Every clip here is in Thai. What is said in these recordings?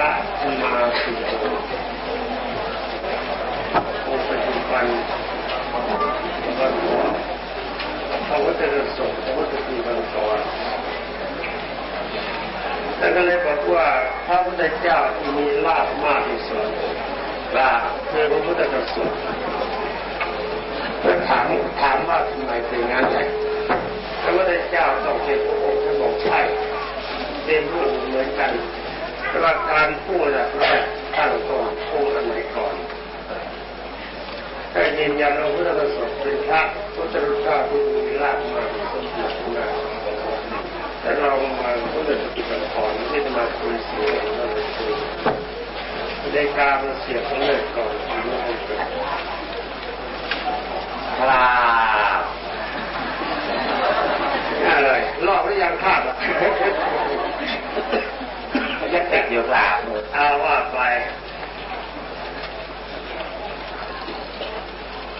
ระธรรมาสีโอปัจจุบันวันหัวพระพุทธสงฆ์พระพุทธปีวันก่อนท่านก็เลยบอกว่าพระพุทธเจ้าที่มีลาภมากที่สุดลาภคือพระพุทธสงฆ์ก็ถามถามว่าทำไมเป็นงั้นไงพระพุทธเจ้าต้องเป็นพระองค์ท่านบอกใช่เป็นผู้เหมือนกัน แต่ว่าการพูดอะเราตั้งต้นพูดอันไหนก่อนถ้ายืนยันเราพุทธประสงค์เป็นพระพุทธรูปที่มีลาภมากที่สุดนะแต่เรามาพุทธกิจก่อนที่จะมาคุยเสียงเราคุยในการเสียงของเลยก่อนที่ไม่ให้เกิดครับอะไรรอบหรือยังคาดอะ ยังติดอยู่ครับเอาว่าไป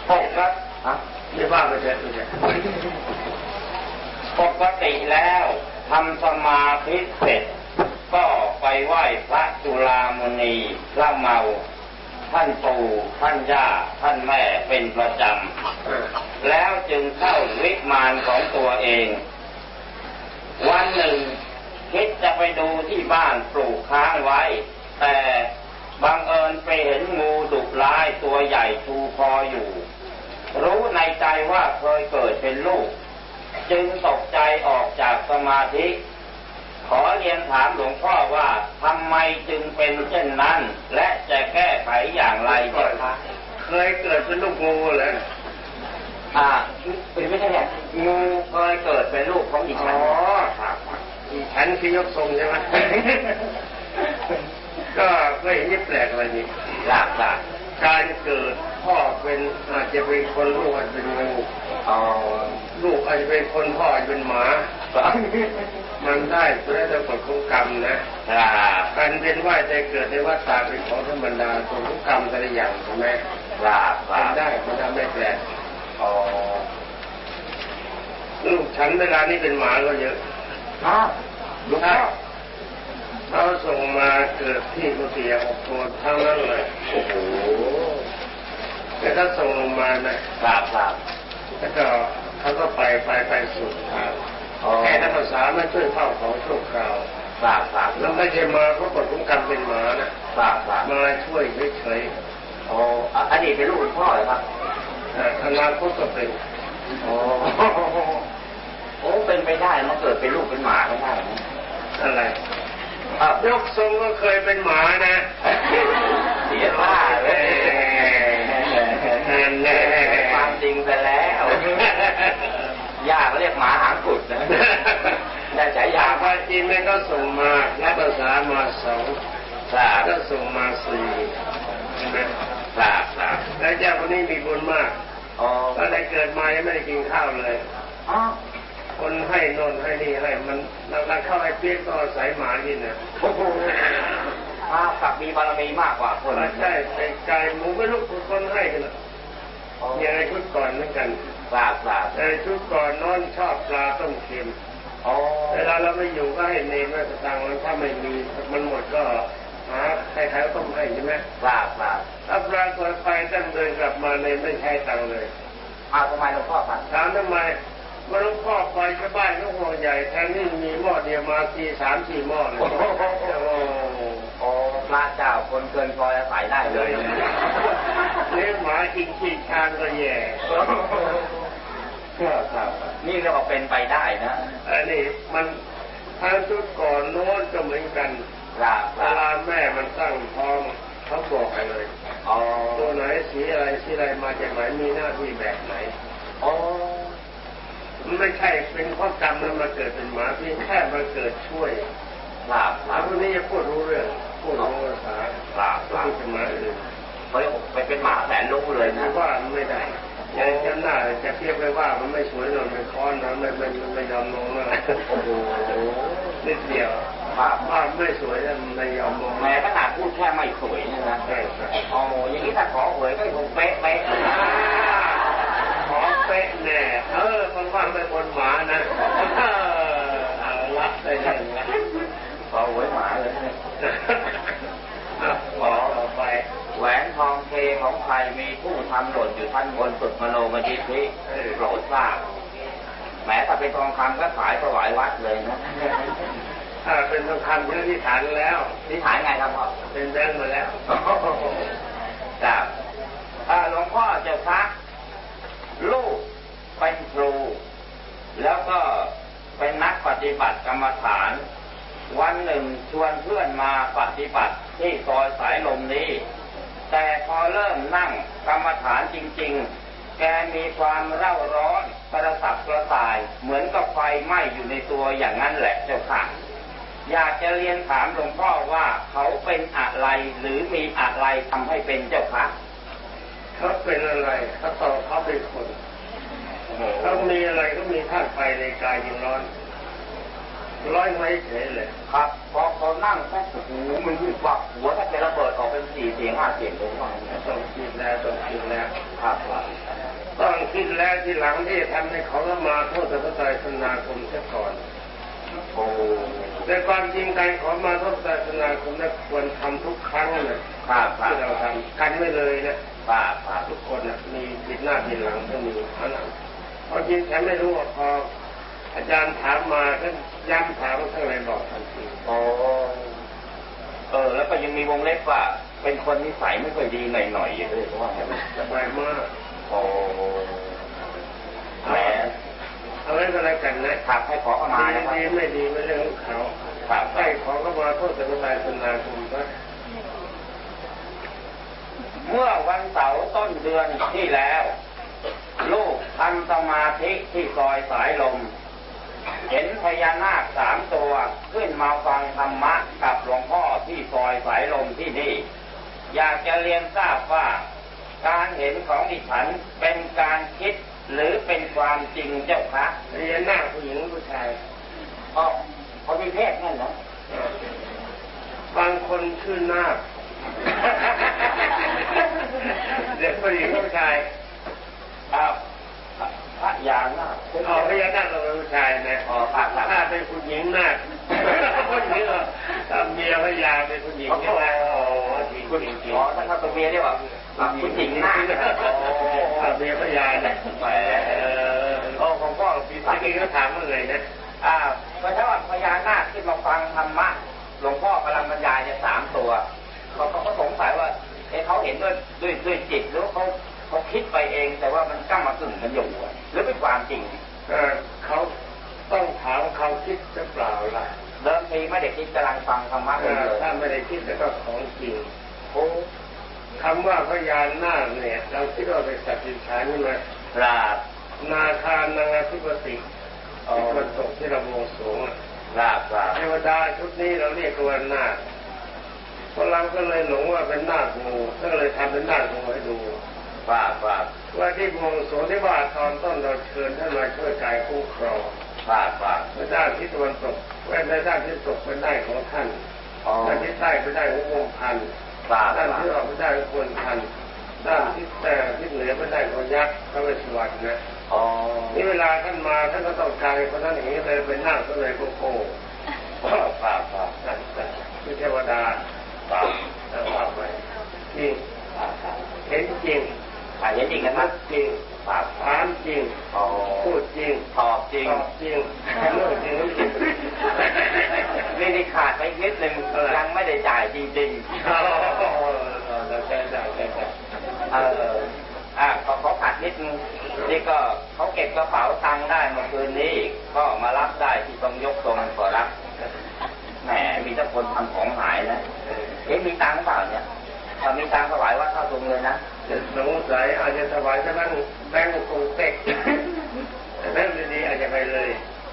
ปกติอะไม่ว่าไปเถอะไม่ใช่ปกติแล้วทำสมาธิเสร็จ ก็ไปไหว้พระจุลามณีพระเมา ท่านปู่ท่านย่าท่านแม่เป็นประจำแล้วจึงเข้าวิมานของตัวเอง วันหนึ่ง คิดจะไปดูที่บ้านปลูกค้างไว้ แต่บังเอิญไปเห็นงูดุร้ายตัวใหญ่ชูคออยู่ รู้ในใจว่าเคยเกิดเป็นลูก จึงตกใจออกจากสมาธิ ขอเรียนถามหลวงพ่อว่าทำไมจึงเป็นเช่นนั้น และจะแก้ไขอย่างไรเจ้าคะเคยเกิดเป็นลูกงูเหรออ่าเป็นไม่ใช่เนี่ยงูเคยเกิดเป็นลูกของดิอ๋ฉัอนครับอี ฉันคือยกทรงใช่ไหมก็ไม่เห็นจะแปลกอะไรนี่หลักหลักการเกิดพ่อเป็นอาจจะเป็นคนลูกอาจจะเป็นงูอ๋อลูกอาจจะเป็นคนพ่ออาจจะเป็นหมา มันได้เพื่อจะกฎของกรรมนะครับการเป็นว่าใจเกิดในวัฏฏะเป็นของธรรมดากฎของกรรมแต่ละอย่างใช่ไหมหลักหลัทำกได้มันทำไม่แปลกอ๋อลูกฉันเวลานี้เป็นหมาก็เยอะ เขาส่งมาเกิดที่กุฏิออกตัวทั้งนั้นเลยโอ้โหแต่ถ้าส่งลงมานะหลักหลักแล้วก็เขาก็ไปไปไปสู่ทางอ๋อแค่นักภาษาไม่ช่วยเข้าของชั่วคราวหลักหลักแล้วไม่ใช่มาเพราะกฎของกรรมเป็นหมานะหลักหลักมาช่วยเฉยอ๋ออะอดีตเป็นลูกหลวงพ่อเหรอครับๆแต่อนาคตก็เป็นโอ้ โอ้เป็นไปได้มันเกิดเป็นลูกเป็นหมาไม่ได้นะอะไรอะยกทรงก็เคยเป็นหมานะเสียท่าเลยนั่นแน่ความจริงไปแล้วย่าเขาเรียกหมาหางกุดนะได้ฉายาพระจีนแม่ก็ส่งมานักภาษามาสองทราบก็ส่งมาสี่ใช่ไหมทราบทราบแล้วเจ้าคนนี้มีบุญมากอ๋อตั้งแต่เกิดมายังไม่ได้กินข้าวเลยอ๋อ คนให้โนนให้นี่ให้มันเราเข้าไอ้เปี๊ยกก็อาศัยหมากินนะโอ้โหอ้าวกลับมีบารมีมากกว่าคนไม่ใช่เป็นไก่หมูไม่รู้คนให้กันนะอ๋ออย่างไรชุดก่อนเหมือนกันทราบทราบแต่ชุดก่อนนอนชอบปลาต้มเค็มอ๋อเวลาเราไม่อยู่ก็ให้เนรมาสตังค์แล้วถ้าไม่มีมันหมดก็หาใครๆก็ต้องให้ใช่ไหมทราบทราบถ้าปรากฏไปตั้งเดินกลับมาเนรไม่ใช้ตังค์เลยอ้าวทำไมหลวงพ่อครับถามทำไม ว่าหลวงพ่อไปชาวบ้านก็ห่วงใหญ่แทนที่มีหม้อเดียวมาทีสามสี่หม้อเลยโอ้โหโอ้พระเจ้าคนเกินพออาศัยได้เลยเลี้ยงหมากินขี้ช้างก็แย่ครับนี่เรียกว่าเป็นไปได้นะอันนี้มันทางชุดก่อนโน้นก็เหมือนกันครับเวครับลาแม่มันตั้งท้องเขาบอกให้เลยอ๋อตัวไหนสีอะไรสีอะไรมาจากไหนมีหน้าที่แบบไหนอ๋อมัน ไม่ใช่เป็นข้อกรรมแล้วมาเกิดเป็นหมาเพียงแค่มาเกิดช่วยครับคแล้รัวบคนนี้จะพูดรู้เรื่องพูดรู้ภาษาครับคก็รับพูดเป็นหมาอื่นเฮ้ยไปเป็นหมาแสนรู้เลยหนะรือว่ามันไม่ได้ยังจะหน้าจะเทียบไปว่ามันไม่สวยหน่อยมันค้อนนะไม่ไม่ไม่ยอมลงนะโอ้โหนิดเดียวครับว่าไม่สวยแล้วมันไม่ยอมลงแม้ขนาดพูดแค่ไม่สวยเนี่ยนะใช่ใช่อ๋ออย่างนี้ถ้าขอหวยก็คงเป๊ะเป๊ะนะขอ เป๊ะแน่เออคนว่างเป็นคนหมานะเออเอาละได้เรื่องละขอหวยหมาเลยเนี่ยอะขอต่อไป แหวนทองเทของใครมีผู้ทำหล่นอยู่ท่านบนสุดมโนมยิทธิโปรดทราบแม้ถ้าเป็นทองคำก็ขายถวายวัดเลยนะถ้าเป็นทองคำที่ที่ฐานแล้วที่ฐานไงครับพ่อเป็นแบงค์มาแล้วครับอ่าหลวงพ่อเจ้าคะ ลูกเป็นครู แล้วก็เป็นนักปฏิบัติกรรมฐาน วันหนึ่งชวนเพื่อนมาปฏิบัติที่ซอยสายลมนี้ แต่พอเริ่มนั่งกรรมฐานจริง ๆ แกมีความเร่าร้อนกระสับกระส่าย เหมือนกับไฟไหม้อยู่ในตัวอย่างนั้นแหละเจ้าค่ะอยากจะเรียนถามหลวงพ่อว่าเขาเป็นอะไรหรือมีอะไรทำให้เป็นเจ้าคะ เขาเป็นอะไรเขาตอบเขาเป็นคนเขามีอะไรก็มีธาตุไฟในกายยังร้อน ร้อนไม่เฉยเลยครับพอเขานั่งแป๊บโอ้โหมันยิ่งกว่าหัวถ้าเป็นระเบิดออกเป็นสี่เสียงห้าเสียงเลยว่าอย่างนี้ต้องคิดแล้วต้องคิดแล้วครับครับต้องคิดแล้วที่หลังที่ทำให้เขาละมาโทษพระไตรสนาคมเสียก่อนโอ้แต่ความจริงการขอมาโทษพระไตรสนาคมนั้นควรทำทุกครั้งนะครับครับที่เราทำกันไม่เลยนะ ครับครับทุกคนนะมีผิดหน้าผิดหลังก็มีเท่านั้นเพราะจริงฉันไม่รู้ว่าพออาจารย์ถามมาท่านย้ำถามทั้งไรบอกทันทีโอ้เออ แล้วก็ยังมีวงเล็บว่า เป็นคนนิสัยไม่ค่อยดีหน่อยๆเลยเพราะว่าสบายมากโอ้แหมเอาไว้ก็แล้วกันนะครับให้ขอเข้ามานะครับดีไม่ดีไม่เรื่องของเขาครับใช่ขอก็มาโทษพระไตรสนาคมก็ เมื่อวันเสาร์ต้นเดือนที่แล้ว ลูกทำสมาธิที่ซอยสายลม เห็นพญานาคสามตัวขึ้นมาฟังธรรมะกับหลวงพ่อที่ซอยสายลมที่นี่ อยากจะเรียนทราบว่า การเห็นของดิฉันเป็นการคิดหรือเป็นความจริงเจ้าคะเรียนหน้าผู้หญิงผู้ชายอ๋อเขามีเพศนั่นเหรอบางคนชื่อนาค เด็กผู้หญิงผู้ชายอ้าวพระยานาคเอาพญานาคเราเป็นผู้ชายนะอ๋อครับครับถ้าเป็นผู้หญิงนาคผู้หญิงเหรอถ้าเมียพญาเป็นผู้หญิงใช่ไหมโอ้จริงจริงจริงอ๋อถ้าเขาเป็นเมียเรียกว่าผู้หญิงหน้าถ้าเมียพญาเนี่ยแหมเออโอ้ของพ่อปีจศาจริงๆเขาถามว่าไงนะอ่าเพราะถ้าว่าพญานาคที่มาฟังธรรมะ ห็นด้วยด้วยด้วยจิตหรือว่าเขาเขาคิดไปเอง แต่ว่ามันก้ามากึ่งมันอยู่อะหรือเป็นความจริงเออเขาต้องถามเขาคิดหรือเปล่าล่ะเดิมทีไม่ได้คิดกำลังฟังธรรมะเอเลยอถ้าไม่ได้คิดแล้วก็ของจริงโอ้คำว่าพญานาคเนี่ย เราคิดว่าเป็นสัตว์ดิฉันใช่ไหมปราบนาคานังอธิปติอ๋อที่มันตกที่เราบวงสรวงอะปราบปราบเทวดาชุดนี้เราเรียกว่านาคพวกเราก็เลยหลงว่าเป็นนาคงูก็เลยทำเป็นนาคงูให้ดูปราบปราบว่าที่บวงสรวงที่ว่าตอนต้นเราเชิญท่านมาช่วยกายคุ้มครองปราบปราบในด้านทิศตะวันตกในด้านทิศตกเป็นได้ของท่านอ๋อด้านทิศใต้เป็นได้ขององค์พันปราบด้านปราที่บออกไม่ได้ก็ควรทันด้านที่แต่ที่เหนือไม่ได้ก็ยักษ์พระเวสสุวรรณนะอ๋อนี่เวลาท่านมาท่านก็ต้องการคนนั้นอย่างนี้เลยเป็นหน้าก็เลยโกโก้ปราบปราบปราบนั่นแต่ที่เทวดา ปราบแล้วว่าไปจริงปราบปราบเห็นจริงอะเห็นจริงกันรันะกจริงปราบถามจริงอ๋อพูดจริงตอบจริงตอบจริงเรื่องจริงเรื่องจริงนี่นี่ขาดไปนิดหนึ่งยังไม่ได้จ่ายจริงอ๋อแล้วใช่ใช่ใช่ใช่ๆเอออะขอขอขาดนิดนึงนี่ก็เขาเก็บกระเป๋าตังค์ได้เมื่อคืนนี้ก็มารับได้ที่ตรงยกตรงขอรับแหมมีแต่คนทำของหายนะ เอ๊ะมีตังค์เปล่าเนี่ยถ้ามีตังค์ถวายวัดเข้าตรงเลยนะสงสัยอาจจะถวายจะนั่งแบงก์คงเต็กแบงก์ดีๆอาจจะไปเลย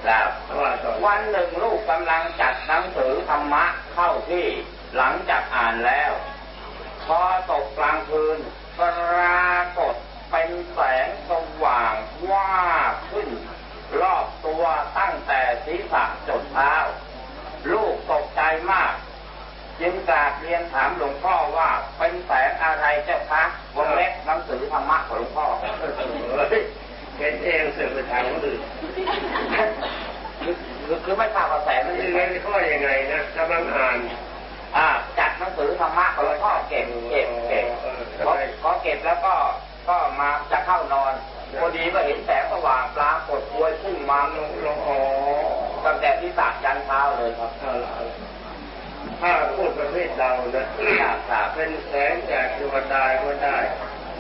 ครับเพราะว่าต่อวันหนึ่งลูกกำลังจัดหนังสือธรรมะเข้าที่หลังจากอ่านแล้ว รียนถามหลวงพ่อว่าเป็นแสงอะไรเจ้าคะวงเล็บหนังสือธรรมะของหลวงพ่อเห็นเองเสือไปทางคนอื่นคือไม่ทราบว่าแสงมันยังไงข้อยังไงนะกำลังอ่านอ่าจัดหนังสือธรรมะของหลวงพ่อเก็บเก็บเก็บขอเก็บแล้วก็ก็มาจะเข้านอนพอดีก็เห็นแสงสว่างปลากดวยพุ่งมาลงลงอ๋อตั้งแต่ที่ตากยันเท้าเลยครับ ถ้าพูดประเภทเรานะครับครับเป็นแสงจากเทวดาก็ได้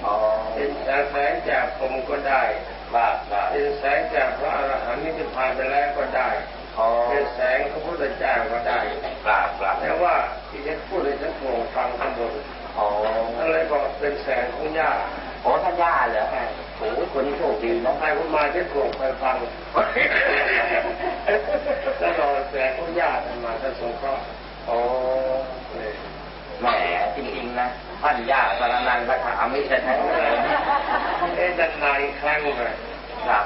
อ๋อเป็นแสงจากผมก็ได้ครับครับเป็นแสงจากพระอรหันต์ที่ผ่านไปแล้วก็ได้อ๋อเป็นแสงของพระพุทธเจ้าก็ได้ครับครับแต่ว่าที่ฉันพูดให้ฉันโปร่งฟังทั้งหมดอ๋ออะไรบอกเป็นแสงของย่าโอ้ท่านย่าเหรอโอ้ยคนนี้โชคดีน้อเนาะงใครพูดมาฉันโปร่งไปฟังแล้วรอแสงของย่าท่านมาท่านทรงเคราะห์ โอ้แหมจริงๆนะท่านย่าสารนันพระธรรมไม่ใช่แท้เลยเอ๊ะนานๆอีกครั้งเลยครับ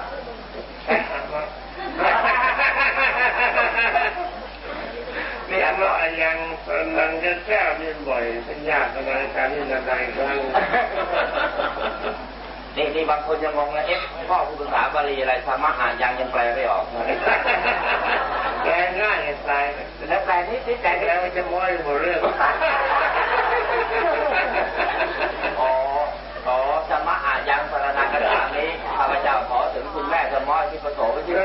นี่อันว่ายังนังจะแก้วมีบ่อยเป็นญาติกันในการที่นานๆครั้ง นี่นี่บางคนยังงงเลยเอ๊ะพ่อผู้ภาษาบาลีอะไรธรรมะอ่านยังยังแปลไม่ออกแกง่ายจะตายแล้วแปลนิดนิดแปลนิดแล้วจะม้อยหมดเรื่องอ๋ออ๋อธรรมะอ่านยังสารนังกระถางนี้ข้าพเจ้าขอถึงคุณแม่สมอที่ประโสไปที่ไ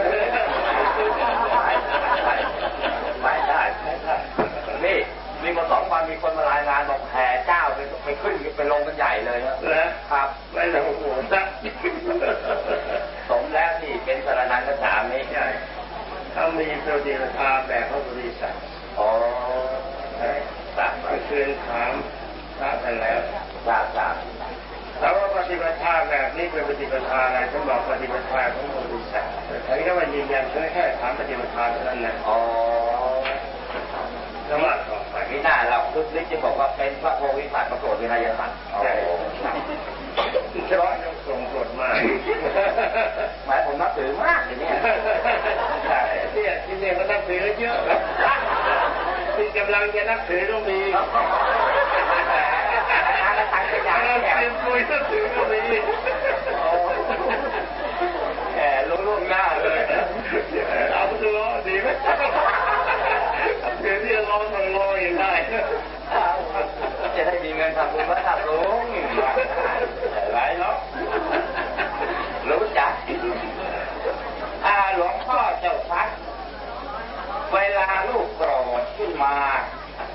ม่ได้ไม่ได้นี่มีมาสองวันมีคนมารายงานบอกแห่เจ้าไปไปขึ้นไปลงกันใหญ่เลยนะแล้วครับไม่หลงหัวสัก สมแล้วที่เป็นสารนังกระถางนี้ ใช่ถ้า มีปฏิปทาแบบพระบริษัทอ๋อใช่ตัดไปคืนถามพระท่านแล้วทราบทราบแต่ว่าปฏิปทาแบบนี้เป็นปฏิปทาอะไรฉันบอกปฏิปทาของบริษัทแต่ฉันก็มายืนยันแค่แค่ถามปฏิปทาเท่านั้นนะอ๋อแล้วว่าต่อไปมีหน้าเราคึกฤทธิ์จึงบอกว่าเป็นพระโพธิสัตว์ประโปรดวินัยสัตว์อ๋อ เฉพาะต้องส่งกฎมา หมายผมนับถือมากเลยเนี่ย ใช่เนี่ย ที่เนี่ยก็นับถือเยอะที่กำลังจะนับถือต้องมีแล้วตังจะอยากเตแก่รียมคุยนับถือก็มีแก่ลุล่วงหน้าเลยเอาไปดูดีไหมเดี๋ยวที่เราต้องรออย่างได้ จะได้มีเงินทำบุญพระธาตุลุงไรเนาะรู้จักอาหลวงพ่อเจ้าพัด เวลาลูกโกรธขึ้นมา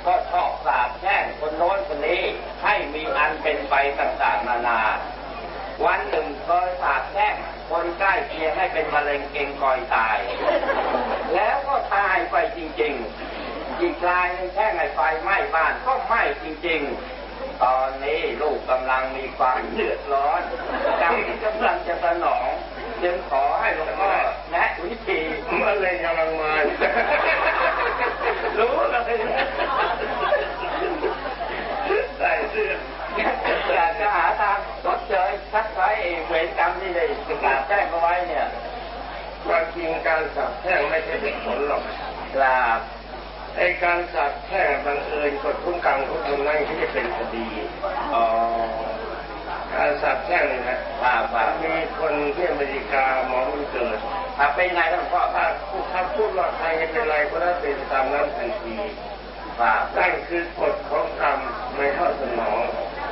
ก็ชอบสาบแช่งคนโน้นคนนี้ ให้มีอันเป็นไปต่างๆนานา วันหนึ่งเคยสาบแช่งคนใกล้เคียงให้เป็นมะเร็งเก่งกอยตาย แล้วก็ตายไปจริงๆ อีกรายหนึงแช่งให้ ไฟไหม้บ้านก็ไหม้จริง ๆ ตอนนี้ลูกกำลังมีความเดือดร้อนกำลังกำลังจะสนอง จึงขอให้หลวงพ่อแนะวิธีมะเร็งกำลังมารู้เลยใส่เสื้ออยากจะหาทางชดเชยชัดไว้เวรกรรมที่ได้ประกาศแจ้งเอาไว้เนี่ยความจริงการสับแช่งไม่ใช่เป็นผลหรอกกราบ ไอ้การสับแช่งบังเอิญกดคุ้มกันของคนนั้นที่จะเป็นคดีอ๋อการสับแช่งเนี่ยนะครับครับมีคนที่อเมริกาหมอมันเกิดครับเป็นยังไงท่านพ่อคถ้ารับผู้ถ้าพูดว่าใครเป็นไรก็ได้เป็นตามนั้นทันทีครับนั่นคือกฎของกรรมไม่เข้าสมอง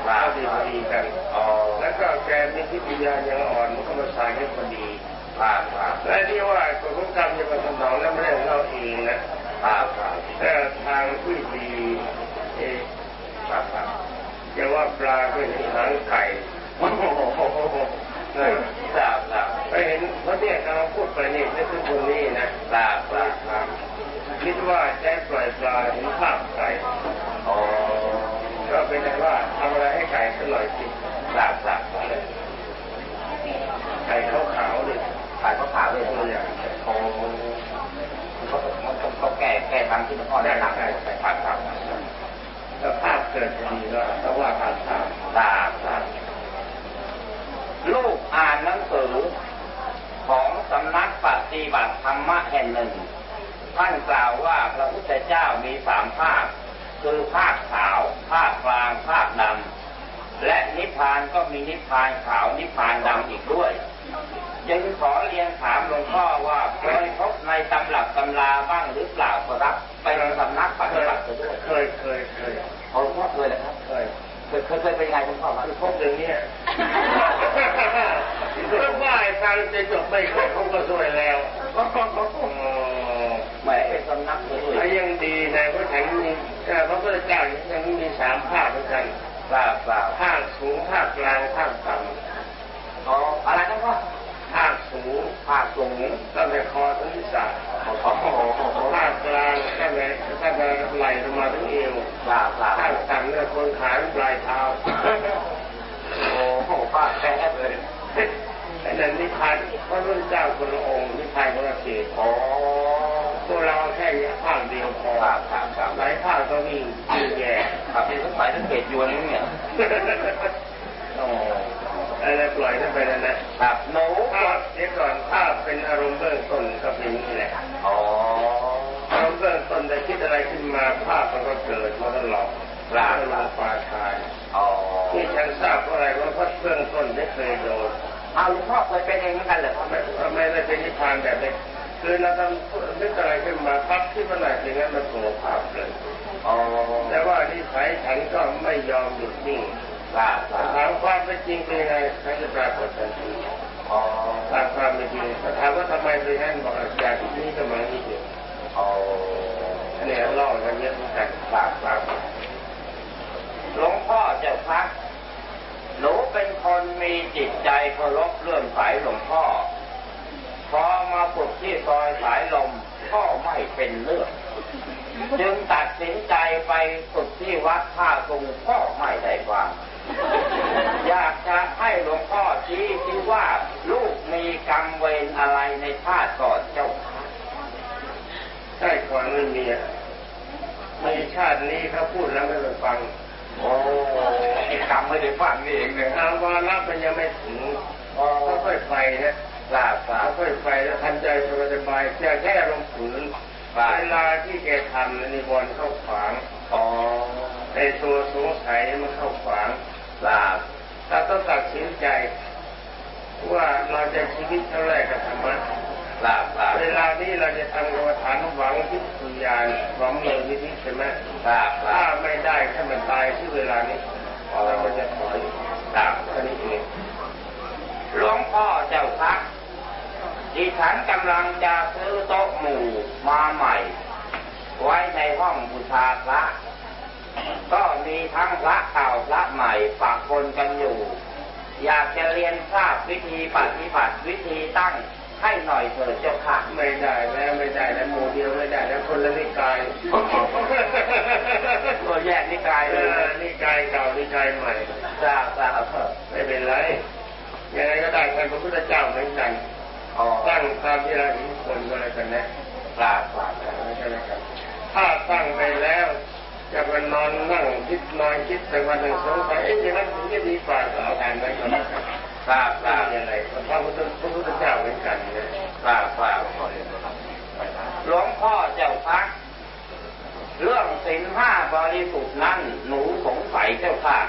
เข้าดีพอดีกันอ๋อแล้วก็แกมีทิฏยายังอ่อนมันก็มาสายให้พอดีครับครับและที่ว่ากฎของกรรมจะมาสนองนั้นไม่ได้ของเราเองนะครับครับ แต่ทางที่ดีเอ๊ะครับครับจะว่าปลาก็เห็นหางไก่โอ้โหนะครับครับไปเห็นเพราะเนี่ยกำลังพูดไปนี่นี่คือคนนี้นะครับครับครับคิดว่าใช้ปล่อยปลาเห็นภาพไก่อ๋อก็เป็นแต่ว่าทำอะไรให้ไก่สักหน่อยสิครับครับไก่ขาวๆเลยขายข้าวขาวเลยตัวอย่างโอ้เขาเขา ก้แก้ทางที่หลวงพ่อได้นำไปครับครับถ้าภาพเกิดพอดีก็ต้องว่าการภาพครับครับลูกอ่านหนังสือของสำนักปฏิบัติธรรมะแห่งหนึ่ง ท่านกล่าวว่าพระพุทธเจ้ามีสามภาค คือภาคขาว ภาคกลาง ภาคดำและนิพพานก็มีนิพพานขาวนิพพานดำอีกด้วย จึงขอเรียนถามหลวงพ่อว่าเคยพบในตำรับตำราบ้างหรือเปล่าครับเป็นสำนักปฏิบัติด้วยเคยเคยเคยหลวงพ่อเคยเลยครับเคยเคยเคยเป็นไงคุณพ่อครับพบอย่างเนี้ยเพราะว่าไอ้ทางจะจบไม่เคยเขาก็สวยแล้วแหมสำนักเลยไอ้ยังดีนะเพราะฉันมีพระพุทธเจ้ายังมีสามภาคเหมือนกันเปล่าเปล่าภาคสูงภาคกลางภาคต่ อ๋ออะไรนะพ่อำภาคสูง ภาคสูงตั้งแต่คอถึงศีรษะโอ้โหภาคกลางตั้งแต่ตั้งแต่ไหล่ลงมาถึงเอวเปล่าเปล่าภาคต่ำเนี่ยคนขาปลายเท้าโอ้โหป้าแท้เลยไอ้นั่นนิพพานพระพุทธเจ้าคนละองค์นิพพานคนละเขตอ๋อพวกเราแค่นี้ภาคเดียวพอหลายภาคก็วิ่งวิ่งแย่ครับเป็นสายสังเกตยวนนี่เนี่ย อ้อะไรปล่อยนั่นไปแล้วนะครับหนูถ้าเดี๋ยวก่อนถ้าเป็นอารมณ์เบื้องต้นก็เป็นอย่างนี้แหละอ๋ออารมณ์เบื้องต้นจะคิดอะไรขึ้นมาภาพมันก็เกิดมาตลอดร่างลาปาทายอ๋อที่ฉันทราบเพราะอะไรว่าเพราะเบื้องต้นไม่เคยโดนเอาหลวงพ่อเคยเป็นเองเหมือนกันเหรอครับไม่ไม่ได้เป็นนิพพานแบบนี้คือเราทำนึกอะไรขึ้นมาพับที่เมื่อไหร่อย่างนั้นมันโผล่ภาพเลยอ๋อแต่ว่านิสัยฉันก็ไม่ยอมหยุดนิ่ง ครับครับถามความเป็นจริงเป็นไงฉันจะปรากฏทันทีอ๋อตามความเป็นจริงถามว่าทำไมเป็นงั้นบอกจากที่นี้ก็มาที่เดียวอ๋ออันนี้เล่ากันเยอะเหมือนกันครับครับหลวงพ่อเจ้าพักหนูเป็นคนมีจิตใจเคารพเลื่อมใสหลวงพ่อ พอมาฝึกที่ซอยสายลมก็ไม่เป็นเรื่องจึงตัดสินใจไปฝึกที่วัดท่าตุงก็ไม่ได้ฟัง อยากจะให้หลวงพ่อชี้ที่ว่าลูกมีกรรมเวรอะไรในชาติก่อนเจ้าค่ะใช่ก่อนไม่มีอะมีชาตินี้เขาพูดแล้วไม่ไปฟัง โอ้ไอ้กรรมไม่ได้ฟังนี่เองเลยทางวาระมันยังไม่ถึงอ๋อค่อยๆไปนะทราบทราบค่อยๆไปแล้วทันใจสบายๆแค่แค่ลงฝืนเวลาที่แกทำนิวรณ์เข้าขวางอ๋อไอ้ตัวสงสัยมันเข้าขวาง ทราบถ้าต้องตัดสินใจ ว่าเราจะชีวิตเท่าไรกับธรรมะทราบทราบเวลานี้เราจะทำกรรมฐานหวังทิพยานหวังเลยนิพิใช่ไหมทราบทราถ้าบไม่ได้ถ้ามันตายที่เวลานี้เราก็จะถอยทราบแค่นี้เองหลวงพ่อเจ้าพักดิฉันกำลังจะซื้อโต๊ะหมู่มาใหม่ ไว้ในห้องบูชาพระ ก็มีทั้งพระเก่าพระใหม่ปะปนกันอยู่ อยากจะเรียนทราบวิธีปฏิบัติวิธีตั้งให้หน่อยเถิดเจ้าค่ะ ไม่ได้แล้วไม่ได้แล้วหมู่เดียวไม่ได้แล้วคนละนิกายตัวแยกนิกายเอเลยอนิกายเก่านิกายใหม่ทราบทราบไม่เป็นไรยังไงก็ได้ท่านพระพุทธเจ้าเหมือนกันอ๋อตั้งตามที่เราเห็นคนก็แล้วกันนะทราบทราบถ้าตั้งไปแล้ว จะมานอนนั่งคิดนอนคิดแต่วันหนึ่งสงสัยเอ๊ะอย่างนั้นถึงจะดีกว่าก็เอาทานไปก่อนนะครับทราบทราบยังไงพระพุทธพระพุทธเจ้าเหมือนกันนะทราบทราบหลวงพ่อเจ้าพักเรื่องสินห้าบริสุทธิ์นั้นหนูสงสัยเจ้าค่ะ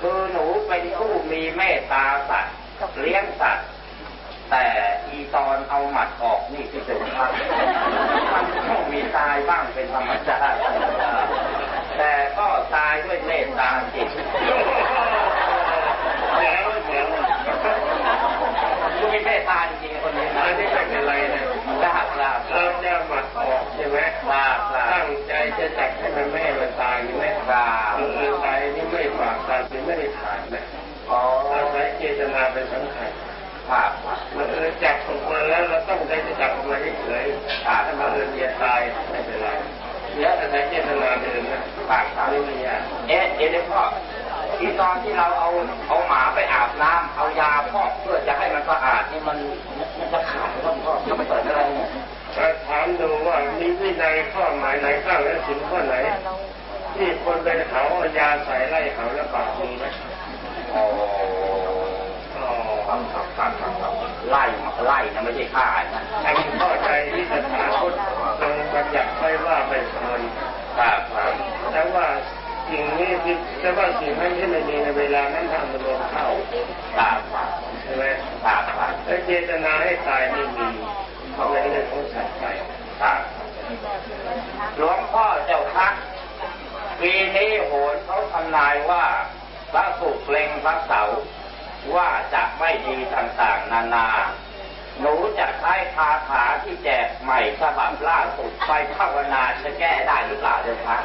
คือหนูเป็นผู้มีเมตตาสัตว์เลี้ยงสัตว์ แต่อีตอนเอาหมัดออกนี่ที่สุดครับมันต้องมีตายบ้างเป็นธรรมชาติแต่ก็ตายด้วยเมตตาจิตแล้วเดี๋ยวคือมีเมตตาจริงๆคนนี้นะอันนี้ไม่เป็นไรนะลาบลาบเราจะหมัดออกใช่ไหมลาบลาบตั้งใจจะจัดให้มันไม่ให้มันตายใช่ไหมลาบเออตายนี่ไม่ฝากตายนี่ไม่ได้ขาดนะอ๋ออาศัยเจตนาเป็นสำคัญ ครับมันเออจับออกมาแล้วเราต้องใจจะจับออกมาเฉยๆถ้ามันเออเดียตายไม่เป็นไรเดี๋ยวอาศัยเจตนาเดินนะปากครับไม่ไม่ยากเอ๊ะเอ๊ะเดี๋ยวพ่อที่ตอนที่เราเอาเอาหมาไปอาบน้ำเอายาพอกเพื่อจะให้มันสะอาดนี่มันมันจะขาดหรือเปล่าพ่อจะไม่เกิดอะไรเนี่ยก็ถามดูว่ามีวินัยข้อหมายไหนข้างและสินข้อไหน ที่คนเป็นเขาเอายาใส่ไล่เขาแล้วปากมีไหมอ๋อ อ๋อครับครับครับครับไล่ไล่นะไม่ใช่ฆ่านะอันนี้เข้าใจที่สถาคตทรงบัญญัติไว้ว่าไม่ควรครับครับแต่ว่าสิ่งนี้ที่แต่ว่าสิ่งนั้นที่ไม่มีในเวลานั้นทำรวมเข้าครับครับใช่ไหมครับครับแล้วเจตนาให้ตายไม่มีเขาเป็นเรื่องของสัตว์ไปครับหลวงพ่อเจ้าพักปีนี้นี้โหนเขาทำนายว่าพระสุกเล็งพระเสา ว่าจะไม่ดีต่างๆ นานา หนูจะใช้คาถาที่แจกใหม่ฉบับล่าสุดไปภาวนาจะแก้ได้หรือเปล่าเจ้าคะ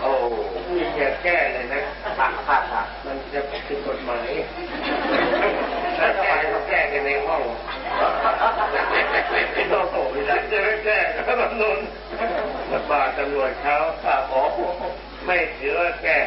โอ้นี่อย่าแก้เลยนะค่ะค่ะค่ะมันจะผิดกฎหมายถ้าแก้ก็แก้กันในห้องโอ้โหไม่ได้จะไม่แก้ก็ต้องนนระบาดตำรวจเขาครับผมไม่ถือว่าแก้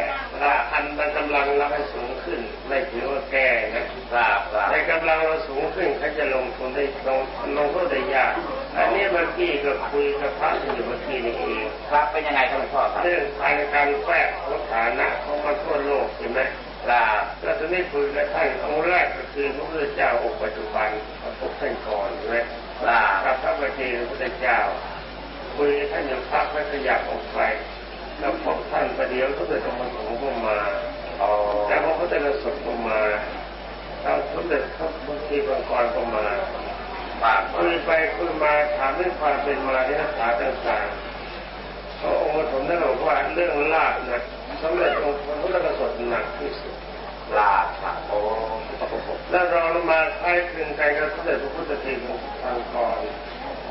ราคันมันกำลังเราให้สูงขึ้น ไม่ถือว่าแก้นะครับครับแต่กำลังเราสูงขึ้นเขาจะลงทุนได้ลงลงทุนได้ยาก อันนี้เมื่อกี้ก็คุยกับพระที่อยู่เมื่อกี้นี่เองครับเป็นยังไงครับหลวงพ่อครับเรื่องทางการแฝงของฐานะของมาทั่วโลกใช่ไหมครับก็จะไม่คุยกับท่านองค์แรกก็คือพระพุทธเจ้าองค์ปัจจุบันพบท่านก่อนใช่ไหมครับกับพระบัณฑิตพระพุทธเจ้าคุยท่านอยู่พักแล้วขยับออกไปแล้วพบท่านประเดี๋ยวก็เกิดธรรมสงฆ์ก็มา ระบัณฑิตบางกรก็มาครับคุยไปคุยมาถามเรื่องความเป็นมาที่นักษาต่างๆพระองค์ปฐมท่านบอกว่าเรื่องลาบนะสมเด็จองค์พระพุทธกสดหนักที่สุดลาบครับโอ้แล้วรองลงมาคล้ายคลึงกันกับสมเด็จพระพุทธทีทางก่อน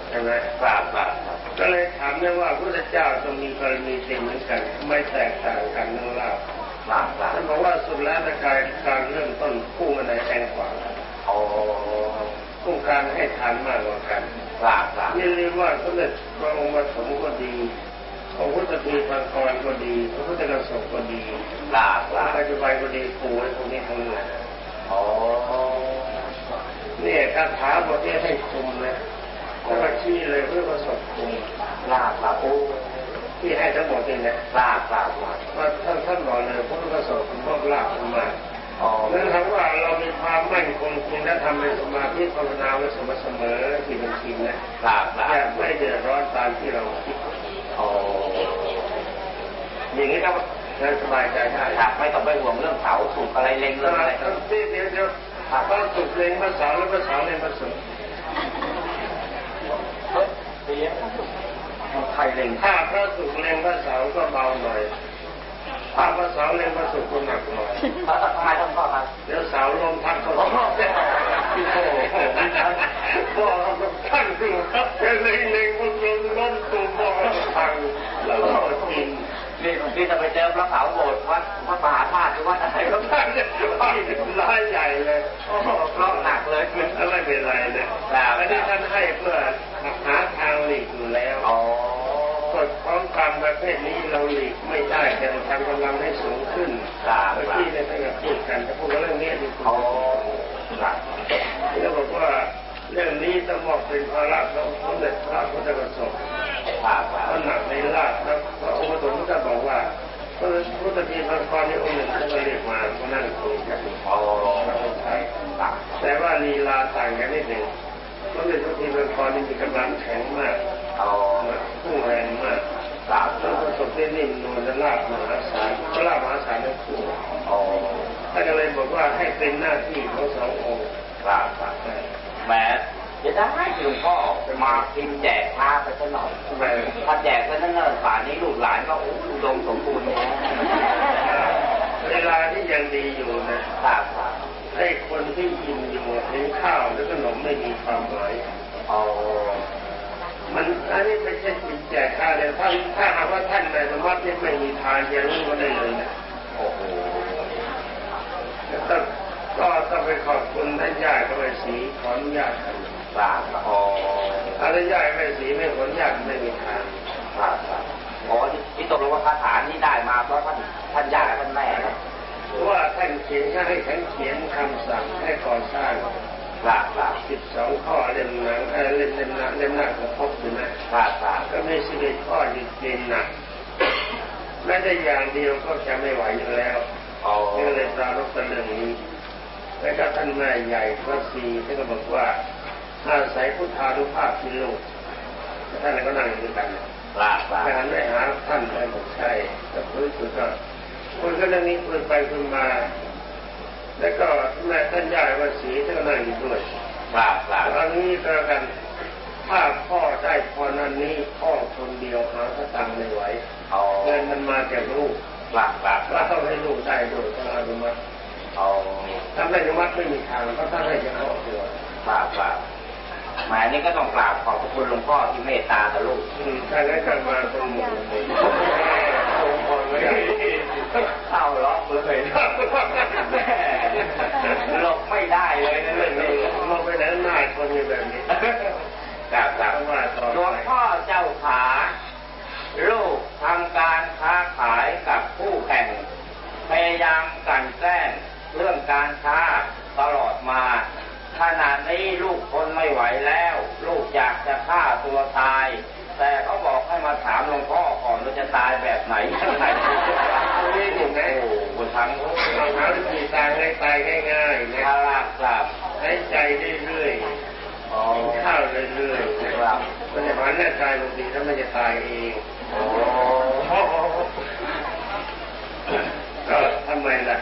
ใช่ไหมครับครับครับก็เลยถามได้ว่าพระพุทธเจ้าต้องมีกรณีจริงเหมือนกัน ไม่แตกต่างกันนั่นเล่าลาบลาบท่านบอกว่าสุดแล้วแต่การการเริ่มต้นพุ่งอันไหนแรงกว่า โอ้พุ่งการให้ทานมากกว่ากันลาบลาบอย่าลืมว่าสมเด็จพระองค์ปฐมก็ดีพระพุทธทีพังกรก็ดีพระพุทธกสงก็ดีลาบพระลาบปัจจุบันก็ดีปูไว้ตรงนี้ทั้งนั้นโอ้เนี่ยคาถาบทนี้ให้คุมนะแล้วก็ชี้เลยเพื่อประสบคุมลาบลาบโอ้ที่ให้ทั้งหมดนี่นะลาบลาบลาบว่าท่านท่านบอกเลยพระประสบคุมพวกลาภมากอ๋อ นั่นคำว่าเรามีความมั่นคงจริงและทำเป็นสมาธิภาวนาไว้เสมอเสมอที่เป็นจริงนะลาบลาแต่บไม่เดือดร้อนตามที่เราคิดโอ้อย่างนี้ก็เราสบายใจได้ครับไม่ต้องไปห่วงเรื่องเสาสุกอะไรเล็งเดี๋เรื่องอะไรยวเดี๋ยวเดี๋ยวพระสุขเลงพระสาวแล้วพระสาวเลงพระสุขใครเล็งถ้าพระสุขเลงพระสาวก็เบาหน่อย ถ้าพระสาวเลงพระสุขก็หนักหน่อยทำไมต้องพ่อครับเดี๋ยวสาวลมทักเขาบอกว่าพี่โตบอกกับท่านดูครับเป็นเล็งเล็งมันลมล้มตุ่มบอกพังแล้วก็กินนี่นี่จะไปเจอพระเสาโบสถ์วัดพระมหาธาตุหรือวัดอะไรก็ท่านเนี่ยร้ายใหญ่เลยโอ้โหเพราะหนักเลยไม่เป็นไรนะอันนี้ท่านให้เพื่อหาทางหลีกอยู่แล้วอ๋อกฎของกรรมประเภทนี้เราหลีกไม่ได้ แต่เราทำกำลังให้สูงขึ้นครับเมื่อกี้เนี่ยท่านก็พูดกันถ้าพูดเรื่องนี้ดีกอ๋ว่าอครับแล้วบอกว่าเรื่องนี้ต้องบอกเป็นภาระของสมเด็จพระพุทธกสงฆ์ครับครัเพราะหนักในลาภแล้วพระองค์ปฐมก็บอกว่าพระพุทธทีพังกรในองค์หนึ่งท่านก็เรียกมาเขานั่งคุยกันอ๋อเราคนไทยครับแต่ว่าลีลาต่างกันนิดหนึ่งสมเด็จพระทีพังกรนี่มีกำลังแข็งมากอ๋อพุ่งแรงมาก ครับแล้วประสบได้นิ่มนวลและลาบมหาศาลก็ลาบมหาศาลทั้งคู่อ๋อท่านก็เลยบอกว่าให้เป็นหน้าที่ของสององค์ครับครับแหมจะได้หลวงพ่อมาพิมพ์แจกพาไปซะหน่อยไปถ้าแจกซะนั่นเนิ่นป่านนี้ลูกหลานก็อุดมสมบูรณ์แล้วเวลาที่ยังดีอยู่นะครับครับให้คนที่ยินอยู่เห็นข้าวและขนมไม่มีความหมายอ๋อ มันอันนี้ไม่ใช่กินแจกข้าวเลยถ้าถ้าหากว่าท่านในสมมติที่ไม่มีทานจะรู้ก็ได้เลยนะโอ้โหต้องก็ต้องไปขอบคุณท่านญาติก็ไปสีขออนุญาตท่านครับอ๋อถ้าท่านญาติไม่สีไม่ขออนุญาตไม่มีทานครับครับอ๋อที่ตกลงว่าคาถานี้ได้มาเพราะท่านท่านยาและท่านแม่นะเพราะว่าท่านเขียนให้ท่านเขียนคำสั่งให้ก่อสร้าง ครับครับสิบสองข้อเล่มหนังเออเล่มเล่มหนังเล่มหนังของพบอยู่นะครับครับก็มีสิบเอ็ดข้อจริงๆหนักแม้แต่อย่างเดียวก็จะไม่ไหวอยู่แล้วอ๋อก็เลยปรารบกันเรื่องนี้แล้วก็ท่านแม่ใหญ่พระศรีท่านก็บอกว่าอาศัยพุทธานุภาพที่ลูกท่านก็นั่งอยู่ด้วยกันครับครับไปหันไปหาท่านท่านบอกใช่แต่พูดสุดก็คุยกันเรื่องนี้คุยไปคุยมา แล้วก็ แม่ท่านยายพระศรีท่านก็นั่งอยู่ด้วยครับครับตอนนี้ก็แล้วกันถ้าพ่อได้พรนั้นนี้พ่อคนเดียวหาสตังค์ไม่ไหวอ๋อเงินมันมาจากลูกคหลักหลักก็ต้องให้ลูกได้ด้วยต้องอนุมัติเอาถ้าไม่อนุมัติไม่มีทางก็ต้องให้เฉพาะตัวหลักหลักหมายนี้ก็ต้องกราบขอบพระคุณหลวงพ่อที่เมตตากับลูกอืมถ้างั้นกันมาเป็นหมู่ เลยโอ้โหเลยเข้าล็อกเลยหลบไม่ได้เลยนะเรื่องนี้ลงไปแล้วหน้าคนอยู่แบบนี้กราบกราบว่าต่อหลวงพ่อเจ้าขาลูกทำการค้าขายกับผู้แข่งพยายามกันแกล้งเรื่องการค้าตลอดมาขนาดนี้ลูกทนไม่ไหวแล้ว ลูกอยากจะฆ่าตัวตาย แต่เขาบอกให้มาถามหลวงพ่อก่อนว่าจะตายแบบไหนยังไงนี่ถูกไหมโอ้โหทั้งเราหาวิธีตายให้ตายง่ายๆนะพาราบครับให้ใจเรื่อยอ๋อๆข้าวเรื่อยๆนะครับมันจะมันแน่ตายบางทีแล้วมันจะตายเองโอ้ก็ทำไมล่ะ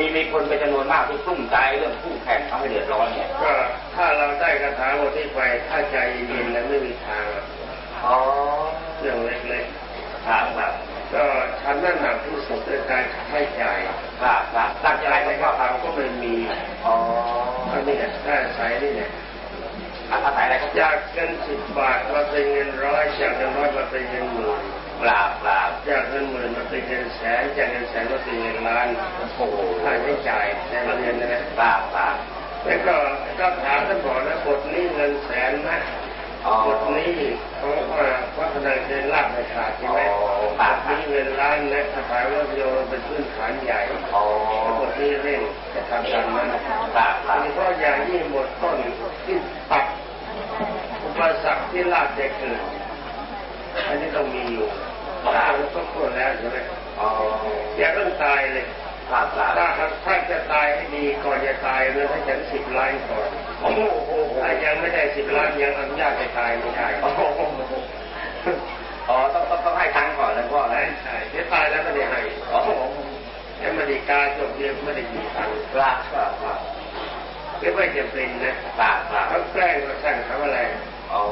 มีมีคนเป็นจำนวนมากที่กลุ้มใจเรื่องคู่แข่งทำให้เดือดร้อนเนี่ยก็ถ้าเราได้คาถาบทที่ไปถ้าใจเย็นแล้วไม่มีทางหรอกอ๋อเรื่องเล็กครับครับๆก็ทำนั่นหนักที่สุดด้วยการให้จ่ายครับครับตั้งใจอะไรไว้ก็ก็ครับทำก็ไม่มีอ๋ออันนี้แหละถ้าใช้นี่เนี่ยอาศัยอะไรก็จากเงินสิบบาทมาเป็นเงินร้อยจากเงินร้อยมาเป็นเงินหมื่น กราบกราบจากเงินหมื่นมาเป็นเงินแสนจากเงินแสนมาเป็นเงินล้านโอ้โหค่าใช้จ่ายในโรงเรียนนะกราบกราบแล้วก็ก็ถามท่านบอกนะบทนี้เงินแสนนะอ๋อบทนี้เขาว่าวัฒนาเดินลาบในขาดใช่ไหมอ๋อบทนี้เงินล้านนะคาถาว่าโยมเป็นพื้นฐานใหญ่อ๋อบทนี้เร่งจะทำตามนั้นกราบกโดราบยเฉพาะอย่างยิ่งบทต้นที่ตัดอุปสรรคที่ลาบจะเกิดอันนี้ต้องมีอยู่ เราต้องพูดแล้วใช่ไหมอ๋ออย่าเพิ่งตายเลยกราบกราบถ้าถ้าจะตายให้ดีก่อนจะตายเลยให้ฉันสิบล้านก่อนโอ้โหถ้ายังไม่ได้สิบล้านยังอนุญาตให้ตายไม่ได้โอ้โหอ๋อต้องต้องต้องให้ตังค์ก่อนนะพ่อใช่นะใช่เดี๋ยวตายแล้วไม่ได้ให้โอ้โหแล้วไม่ได้กาจบเรียนไม่ได้กี่ตังค์กราบกราบกราบหรือไม่จะเป็นนะกราบกราบเขาแกล้งก็สั่งเขาอะไร อ๋อ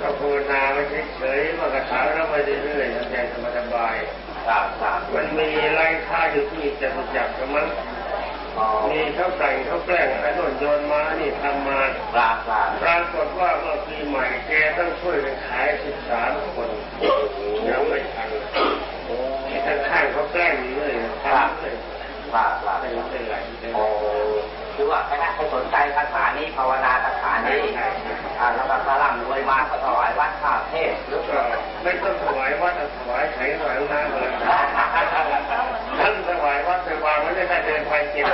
ก็ภาวนาไม่เฉยๆมากระถาแล้วไปเรื่อยๆทำใจสบายกราบกราบๆมันมีไร้ค่าอยู่ที่จะรู้จักกับมันมีเขาแต่งเขาแกล้งไอ้โน่นโยนมานี่ทำมากราบกราบปรากฏว่าเมื่อปีใหม่แกต้องช่วยกันขายสิบสามคนยังไม่ทันข้างข้างๆเขาแกล้งอยู่เลยทำเลยกราบกราบไม่รู้เป็นไรโอ้คือว่าคณะเขาสนใจคาถานี้ภาวนาคาถานี้ อ่าแล้วก็พระร่ำรวยมาก็ถวายวัดข้าเทศหรือก็ไม่ต้องถวายวัดถวายไข่ถวายน้ำเลยท่านถวายวัดไปวางไว้ได้แค่เดินไปเก็บ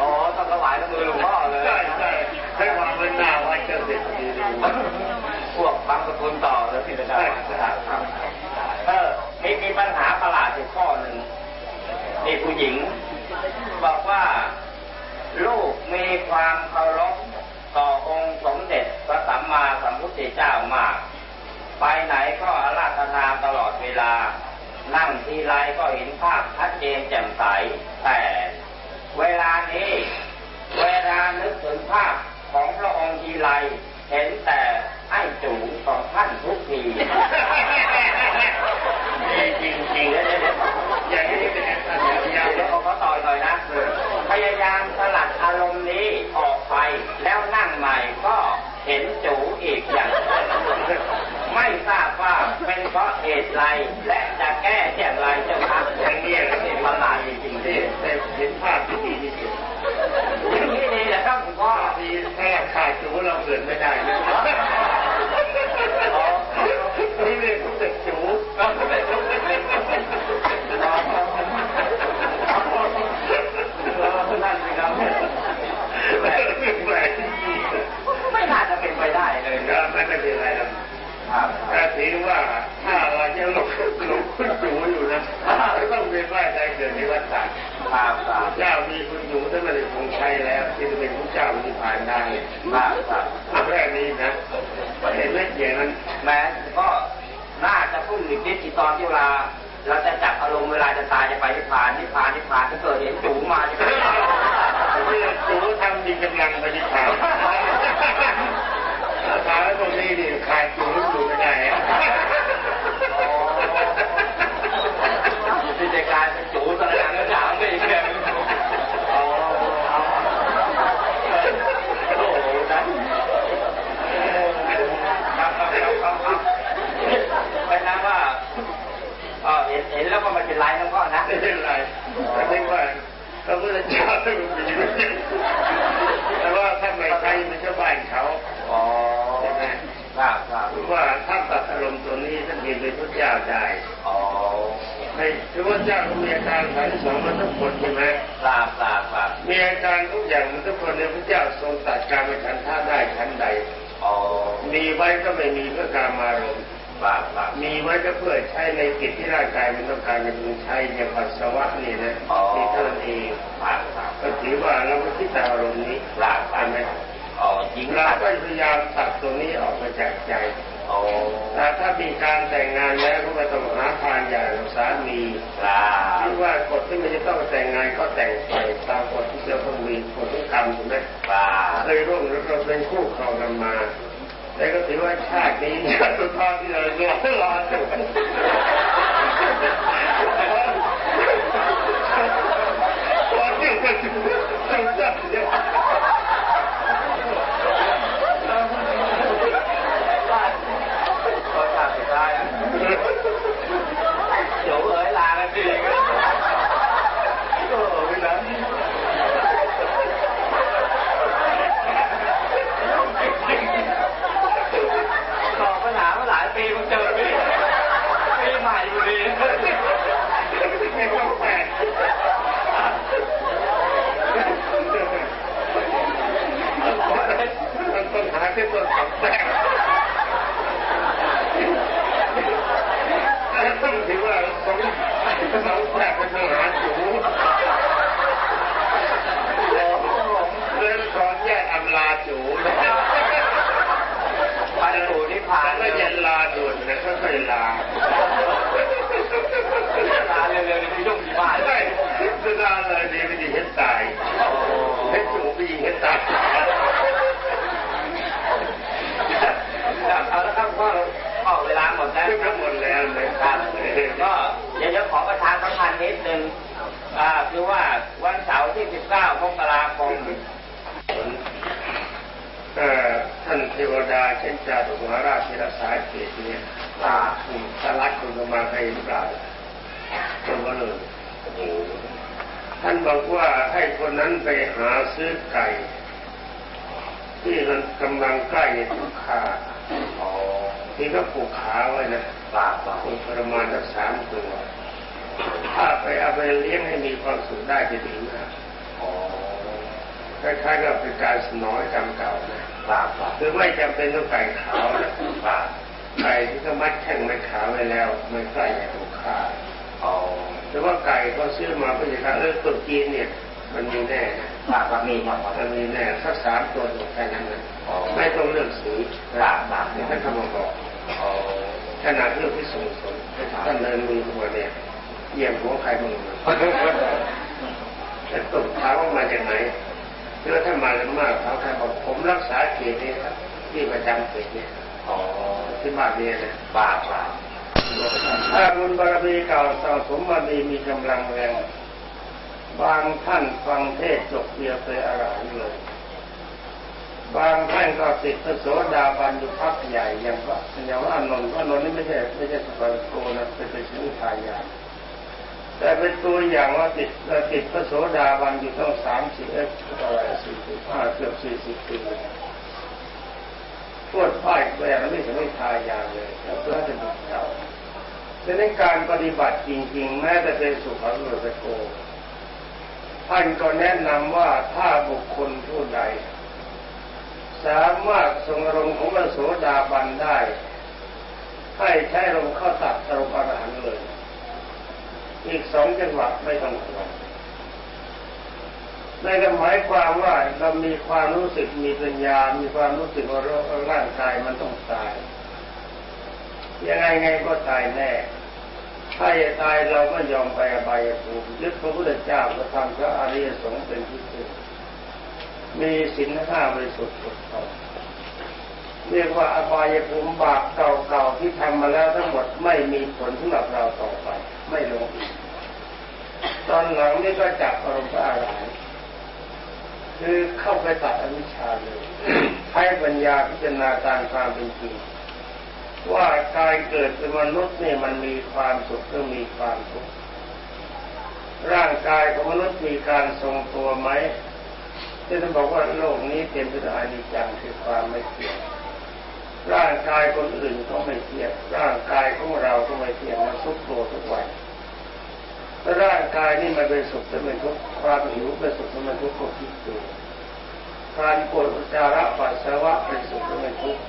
อ๋อต้องถวายมือหลวงพ่อเลยใช่ใช่ให้วางไว้หน้าวัดก็เสร็จดีดีพวกบางสกุลต่อแล้วที่จะได้เออมีมีปัญหาประหลาดอยู่ข้อหนึ่งนี่ผู้หญิงบอกว่าลูกมีความเคารพ ต่อองค์สมเด็จพระสัมมาสัมพุทธเจ้ามาก ไปไหนก็อาราธนาตลอดเวลา นั่งทีไรก็เห็นภาพชัดเจนแจ่มใส แต่เวลานี้ เวลานึกถึงภาพของพระองค์ทีไรเห็นแต่ไอ้จูของท่านทุกทีดีจริงจริงเดี๋ยวเดี๋ย อย่างนี้เป็นอาจารย์ยาวเดี๋ยวเขาต่อยหน่อยนะ พยายามสลัดอารมณ์นี้ออกไป แล้วนั่งใหม่ก็เห็นจูอีกอย่าง ไม่ทราบว่าเป็นเพราะเหตุไร และจะแก้อย่างไรเจ้าคะอย่างนี้นี่ประหลาดจริงๆที่เห็นภาพที่ดีที่สุดนี่นี่แหละครับคุณพ่อทีถ้ขาดจูเราเกิดไม่ได้นะนี่เรียกผู้ตึกจูก็เป็นล็กนั่นสิครับ แปลกแปลกจริง ไม่น่าจะเป็นไปได้เลย ๆ นะ ก็ไม่เป็นไรหรอกครับแต่ถือว่าถ้าเรายังหลงหลงคุณจูอยู่นะก็ต้องเป็นว่าใจเกิดในวัฏฏะครับครับเจ้ามีคุณจูท่านไม่ได้คงใช้แล้วที่เป็นผู้เจ้ามีผ่านได้ครับครับแค่นี้นะเห็นไหมอย่างนั้นแม้ก็น่าจะพุ่งอีกนิดที่ตอนที่เวลาเราจะจับอารมณ์เวลาจะตายจะไปนิพพานนิพพานนิพพานถ้าเกิดเห็นสูงมาจะไปเรื่องจูทำมีกำลังไปนิพพาน มาแล้วตรงนี้นี่ขาดอยู่อยู่ไม่ได้ที่ะกลายเป็นจูตระหนักถามได้อีกแบบไปนะว่าเห็นแล้วก็มาเป็นไรนะพ่อนะไม่เป็นไรแต่เรียกว่าเระพุทธเจ้า ทราบทราบคือว่าถ้าตัดอารมณ์ตัวนี้ท่านเห็นเป็นพระเจ้าได้อ๋อในพระพุทเจ้าก็มีอาการขันสองมันทุกคนใช่ไหมทราบทราบทราบมีอาการทุกอย่างมันทุกคนในพระเจ้าทรงตัดการไป็นขันท่าได้ขันใดอ๋อมีไว้ก็ไม่มีเพื่อการมารมณ์บาปาปมีไว้ก็เพื่อใช้ในกิจที่ร่างกายมันต้องการจะใช้ในปัสสาวะนี่นะนี่เท่านั้นเองก็ถือว่าเราไม่คิดตามอารมณ์นี้บาบใช่ไหม เราครับก็พยายามตัดตรงนี้ออกมาจากใจอ๋อแต่ถ้ามีการแต่งงานแล้วก็ไม่ต้องหาทานอย่างสามีทราบคิดว่ากฎที่มันจะต้องแต่งงานก็แต่งไปตามกฎที่จะต้องมีกฎที่กรรมถูกไหมทราบเคยร่วมแล้วก็เป็นคู่ครองกันมาแต่ก็ถือว่าชาตินี้เนี่ยสุดท้ายที่เรารอรออยู่พอที่จะถึงสุดยอดเนี่ย ก็ฉากสุดท้ายอะเดี๋ยวเอ๋ยลากันสิ โอ้ยนะ ตอบปัญหามาหลายปีมันเจอปีปีใหม่อยู่ดี ไม่ต้องแปลก มันต้องหาที่ตัวสับแปลกแล้วต้องถือว่าสองสองแปลกเป็นทหารสูงเรื่องขอแยกอำลาจูนะไปสู่นิพพานก็ยเย็นลาด่วนนะก็ค่อยลาลาเร็วๆนี่ยุ่งที่บ้านใช่คือลาเลยดีไม่ดีเห็นตายเห็นจูบปีเห็นตาย เอาละครับก็อ อกเวลาหมดแล้วซึ่งครัทั้บงหมดแล้วเลยครับก็เดี๋ยวจะขอประทานสัมพันธ์นิดนึงอ่าคือว่าวันเสาร์ที่ 19มกราคมเอ่อท่านเทวดาเช่นจาตุมหาราชที่รักษาเขตเนี่ยอ่าอืมถ้ารักคุณก็มาใครหรือเปล่าคนก็เลยท่านบอกว่าให้คนนั้นไปหาซื้อไก่ ที่มันกำลังใกล้ทุกขาอ๋อ ที่เขาปลูกขาไว้นะปราบปราบปลูกประมาณสักสามตัว ถ้าไปเอาไปเลี้ยงให้มีความสุขได้จะดีมากอ๋อคล้ายๆกับเป็นการสนองกรรมเก่านะปราบปราบคือไม่จำเป็นต้องไก่ขาวนะปราบไก่ที่เขามัดแข้งมัดขาไว้แล้ว ไม่ใกล้จะถูกฆ่าอ๋อแต่ว่าไก่เขาซื้อมาเพื่อจะฆ่าเออตัวจีนเนี่ยมันมีแน่นะปราบปราบมีครับมันมีแน่สักสามตัวถูกแค่นั้นนะอ๋อไม่ต้องเลือกสีปราบปราบนี่ท่านเขามาบอกอ๋อ ขนาดเลือกที่สูงสุดท่านเดินมือตัวเนี่ยเยี่ยมหัวใครมึงแต่ตกเท้าว่ามาจากไหนเพื่อถ้ามาแล้วมากเขาใครบอกผมรักษาเขตนี้ครับที่ประจำเขตเนี่ยอ๋อที่บ้านเนี่ยนะปราบปราบถ้าบุญบารมีเก่าสะสมมาดีมีกำลังแรงบางท่านฟังเทศจบเดียวไปอรหันต์เลย บางท่านก็ติดพระโสดาบันอยู่พักใหญ่อย่างว่าอย่างว่านนท์อานนท์นี่ไม่ใช่ไม่ใช่สุภาโกนะเป็นเป็นชิ้นทายาแต่เป็นตัวอย่างว่าติดติดพระโสดาบันอยู่ต้องสามสิบเอ็ดอะไรสี่สิบห้าเกือบสี่สิบปีปวดป้ายแปลแล้วไม่ถึงไม่ทายาเลยแล้วเพื่อจะบุกเก่าดังนั้นการปฏิบัติจริง ๆ แม้แต่เป็นสุภาพบุรุษโกท่านก็แนะนำว่าถ้าบุคคลผู้ใด สามารถทรงอารมณ์ของพระโสดาบันได้ ให้ใช้ลมเข้าตัดตรงอรหันเลย อีกสองจังหวะไม่ต้องห่วงนั่นก็หมายความว่าเรามีความรู้สึกมีปัญญา มีความรู้สึกว่าร่างกายมันต้องตาย ยังไงไงก็ตายแน่ ถ้าจะตายเราก็ยอมไปอบายภูมิยึดพระพุทธเจ้าก็ทำพระอริยสงฆ์เป็นที่พึ่ง มีศีลห้าบริสุทธิ์ถูกต้อเรียกว่าอบายภูมิบาปเก่าๆที่ทำมาแล้วทั้งหมดไม่มีผลสำหรับเราต่อไป ไม่ลงอีกตอนหลังนี่ก็จับอารมณ์พระอรหันต์คือเข้าไปตัดอวิชชาเลยให้ปัญญาพิจารณาตามความเป็นจริงว่าการเกิดเป็นมนุษย์เนี่ยมันมีความสุขหรือมีความทุกข์ร่างกายของมนุษย์มีการทรงตัวไหม ที่ท่านบอกว่าโลกนี้เต็มไปด้วยอนิจจังคือความไม่เที่ยงร่างกายคนอื่นก็ไม่เที่ยงร่างกายของเราก็ไม่เที่ยงมันทุกตัวทุกวันถ้าร่างกายนี่มันเป็นสุขแต่เป็นทุกข์ความหิวเป็นสุขแต่เป็นทุกข์ก็คิดดูการปวดอุจจาระปัสสาวะเป็นสุขแต่เป็นทุกข์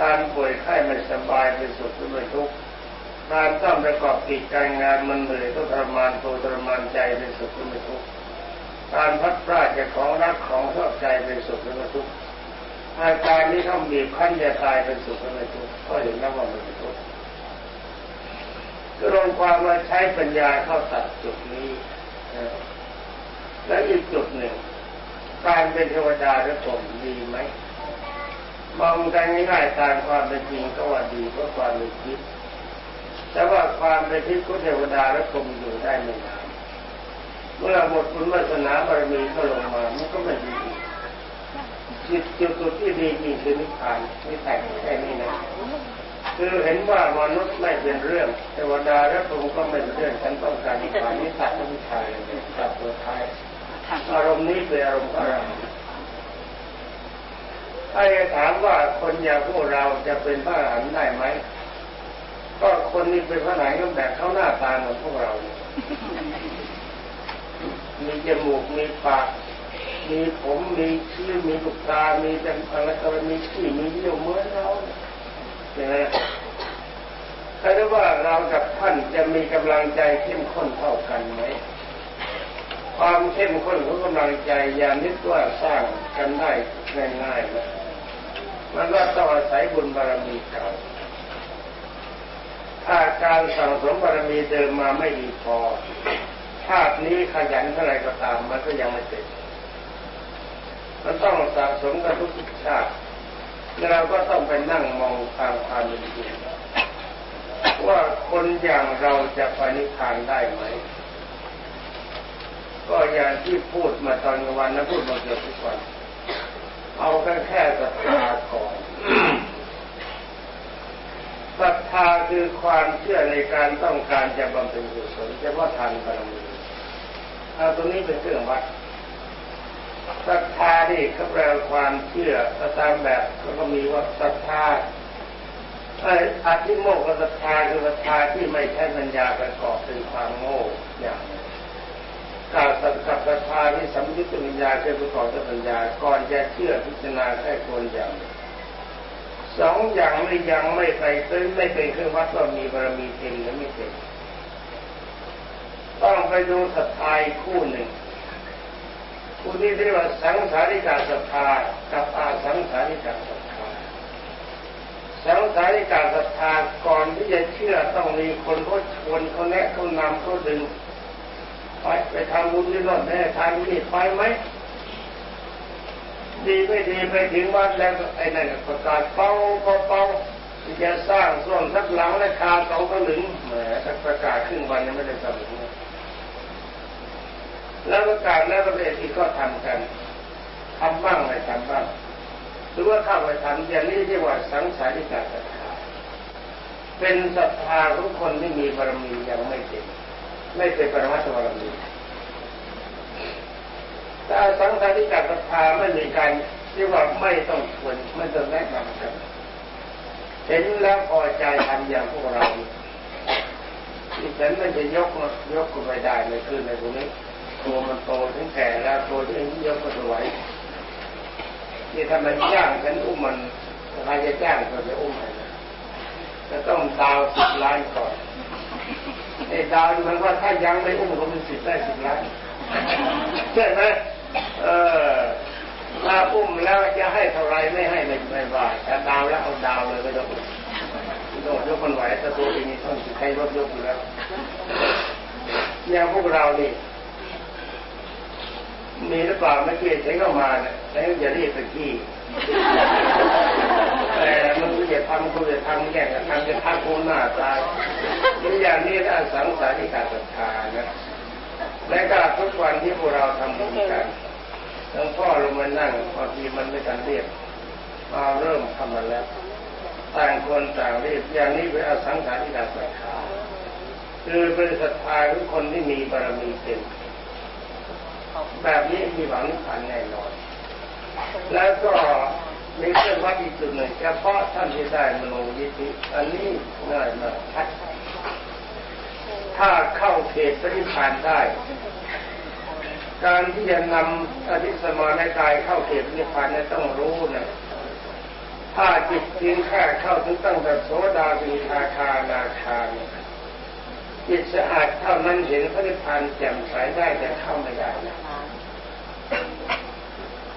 การป่วยไข้ไม่สบายเป็นสุขแต่เป็นทุกข์การต้องประกอบกิจการงานมันเหนื่อยต้องทรมานตัวทรมานใจเป็นสุขแต่เป็นทุกข์ การพัดพลาดจากของรักของชอบใจเป็นสุขแต่เป็นทุกข์อาการนี้ต้องบีบคั้นจะตายเป็นสุขแต่เป็นทุกข์ก็เห็นแล้วว่ามันเป็นทุกข์ก็ลงความมาใช้ปัญญาเข้าตัดจุดนี้และอีกจุดหนึ่ง การเป็นเทวดาหรือผมดีไหมมองกันง่ายๆตามความเป็นจริงก็ว่าดีเพราะความเป็นทิพย์แต่ว่าความเป็นทิพย์ของเทวดาและผมอยู่ได้ไม่นาน เมื่อหมดบุญวาสนาบารมีก็ลงมามันก็ไม่ดีอีกจิตจุดจุดที่ดีจริงคือนิพพานไม่แต่งแค่นี้นะคือเห็นว่ามนุษย์ไม่เป็นเรื่องเทวดาและผมก็ไม่เป็นเรื่องฉันต้องการนิพพานนิสัตว์นิพพานเลยตัดตัวท้ายอารมณ์นี้เป็นอารมณ์ของเราถ้าจะถามว่าคนอย่างพวกเราจะเป็นพระอรหันต์ได้ไหมก็คนนี้เป็นพระไหนก็แบบเขาหน้าตาเหมือนพวกเราเนี่ย มีจมูก มีปาก มีผม มีคิ้วมีลูกตา มีจังอะไรก็มีขี้มีเยี่ยวเหมือนเราเนี่ยนะใครว่าเรากับท่านจะมีกำลังใจเข้มข้นเท่ากันไหม ความเข้มข้นของกำลังใจอย่านึกว่าสร้างกันได้ง่ายๆนะมันก็ต้องอาศัยบุญบารมีเก่า ถ้าการสั่งสมบารมีเดิมมาไม่ดีพอ ชาตินี้ขยันเท่าไรก็ตาม มันก็ยังไม่เสร็จ มันต้องสะสมกันทุกชาติแล้วเราก็ต้องไปนั่งมองตามความเป็นจริงว่าคนอย่างเราจะไปนิพพานได้ไหม ก็อย่างที่พูดมาตอนกลางวันนะพูดมาเกือบทุกวันเอาแค่แค่ศรัทธาก่อนศรัทธาคือความเชื่อในการต้องการจะบำเพ็ญกุศลเฉพาะทานบารมี เอาตรงนี้เป็นเครื่องวัดศรัทธาที่เขาแปลความเชื่อตามแบบเขาก็มีว่าศรัทธาไอ้อธิโมกขศรัทธาคือศรัทธาที่ไม่ใช้ปัญญาประกอบเป็นความโง่อย่างหนึ่งกาสัตกับศรัทธาที่สัมยุตปัญญาคือประกอบด้วยปัญญาก่อนจะเชื่อพิจารณาแค่ควรอย่างสองอย่างไม่ยังไม่ไปซึ่งไม่เป็นเครื่องวัดว่ามีบารมีเต็มหรือไม่เต็ม ต้องไปดูศรัทธาคู่หนึ่งคู่นี้เรียกว่าสังสาริกาศรัทธากับอาสังสาริกาศรัทธาสังสาริกาศรัทธาก่อนที่จะเชื่อต้องมีคนเขาชวนเขาแนะเขานำเขาดึงไปไปทำบุญที่นั่นแม่ทานนี่ไปไหมดีไม่ดีไปถึงวัดแล้วไอ้นั่นประกาศเป้าเป้าเป้าจะสร้างส่วนสักหลังและคาเสาก็หลึงแหมประกาศครึ่งวันยังไม่ได้สำเร็จ แล้วประกาศแล้วประเทศที่ก็ทำกันทำบ้างไม่ทำบ้างหรือว่าเข้าไปทำอย่างนี้เรียกว่าสังสาริกาศรัทธาเป็นศรัทธาของคนที่มีบารมียังไม่เต็มไม่เป็นปรมัตถบารมีถ้าสังสาริกาศรัทธาไม่มีการเรียกว่าไม่ต้องชวนไม่ต้องแนะนำกันเห็นแล้วพอใจทำอย่างพวกเราที่ฉันไม่จะยกยกก็ไม่ได้ในคืนในตรงนี้ ตัวมันโตถึงแก่แล้วตัวที่ยกก็ไหวที่ทำไมจ้างฉันอุ้มมันใครจะจ้างก็จะอุ้มมันจะต้องดาวสิบล้านก่อนไอ้ดาวมันว่าถ้ายังไม่อุ้มก็เป็นสิบได้สิบล้านใช่ไหมเออถ้าอุ้มแล้วจะให้เท่าไรไม่ให้ไม่ไม่ว่าแต่ดาวแล้วเอาดาวเลยไม่ต้องโดดยกคนไหวแต่ตัวเองนี่ต้องใช้รถยกอยู่แล้วอย่างพวกเรานี่ มีหรือเปล่าไม่เกี่ยฉันก็มาเนี่ยแล้วอย่ารีบไปที่แต่มันก็จะทำคุณจะทำแก่กันทำจะทักโคนหน้าตายนี่อย่างนี้ถ้าสังสาริกาศรัทธานะและก็ทุกวันที่พวกเราทำบุญกันทั้งพ่อลงมานั่งบางทีมันไม่กันเรียกมาเริ่มทำมาแล้วต่างคนต่างเรียกอย่างนี้เป็นอสังสาริกาศรัทธาคือเป็นศรัทธาของคนที่มีบารมีเต็ม แบบนี้มีหวังนิพพานแน่นอน แล้วก็มีเครื่องวัดอีกจุดหนึ่งเฉพาะท่านที่ได้มโนยิธิอันนี้ง่ายมากชัดถ้าเข้าเขตปฏิพานได้ การที่จะนำอธิสมาในกายเข้าเขตปฏิพานเนี่ยต้องรู้นะถ้าจิตเพียงแค่เข้าถึงตั้งแต่โสดาบิทาคานาคาเนี่ยจิตสะอาดเท่านั้นเห็นพระนิพพานแจ่มใสได้แต่เข้าไม่ได้นะ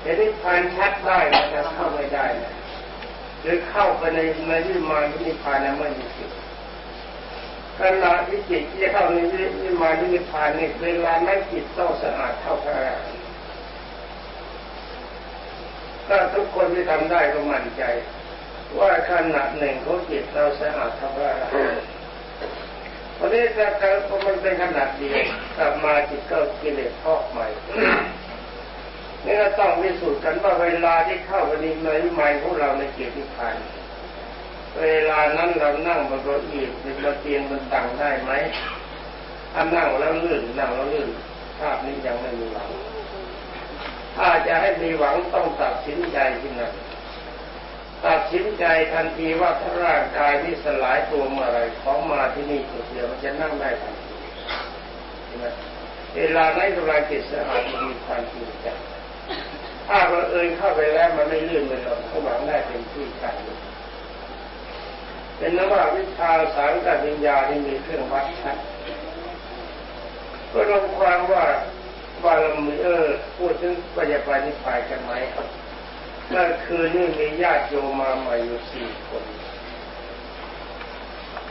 เห็นนิพพานชัดได้แต่เข้าไม่ได้นะหรือเข้าไปในในวิมานนิพพานนั้นไม่มีสิทธิ์ขณะที่จิตที่เข้าในวิมานนิพพานนี่เวลานั้นจิตต้องสะอาดเท่าพระอรหันต์ถ้าทุกคนที่ทำได้ก็มั่นใจ ว่าขณะหนึ่งของจิตเราสะอาดเท่าพระอรหันต์วันนี้ถ้าเกิดมันเป็นขนาดเดียวกลับมาจิตก็กิเลสพอกใหม่ นี่ก็ต้องพิสูจน์กันว่าเวลาที่เข้าไปในในวิมานของเราในเกียรติพันธ์เวลานั้นเรานั่งบนเก้าอี้บนเตียงบนตังได้ไหมถ้านั่งแล้วลื่นนั่งแล้วลื่นภาพนี้ยังไม่มีหวัง ถ้าจะให้มีหวังต้องตัดสินใจที่นั่นตัดสินใจทันทีว่าถ้าร่างกายที่สลายตัวเมื่อไรของมาที่นี่ตัวเดียวมันจะนั่งได้ทันทีใช่ไหมเวลาในกำลังจิตสะอาดมีความจริงใจ ถ้าเราเอ่ยเข้าไปแล้วมันไม่ลื่นเลยหรอกหวังได้เป็นที่การเป็นนว่าวิชาสารกัวิญญาที่มีเครื่องวัดชัดก็ลงความว่าบารมีเออพูดถึงปัญญาปานิพายกันไหมครับเมื่อคืนนี้มีญาติโยมมาใหม่อยู่สี่คน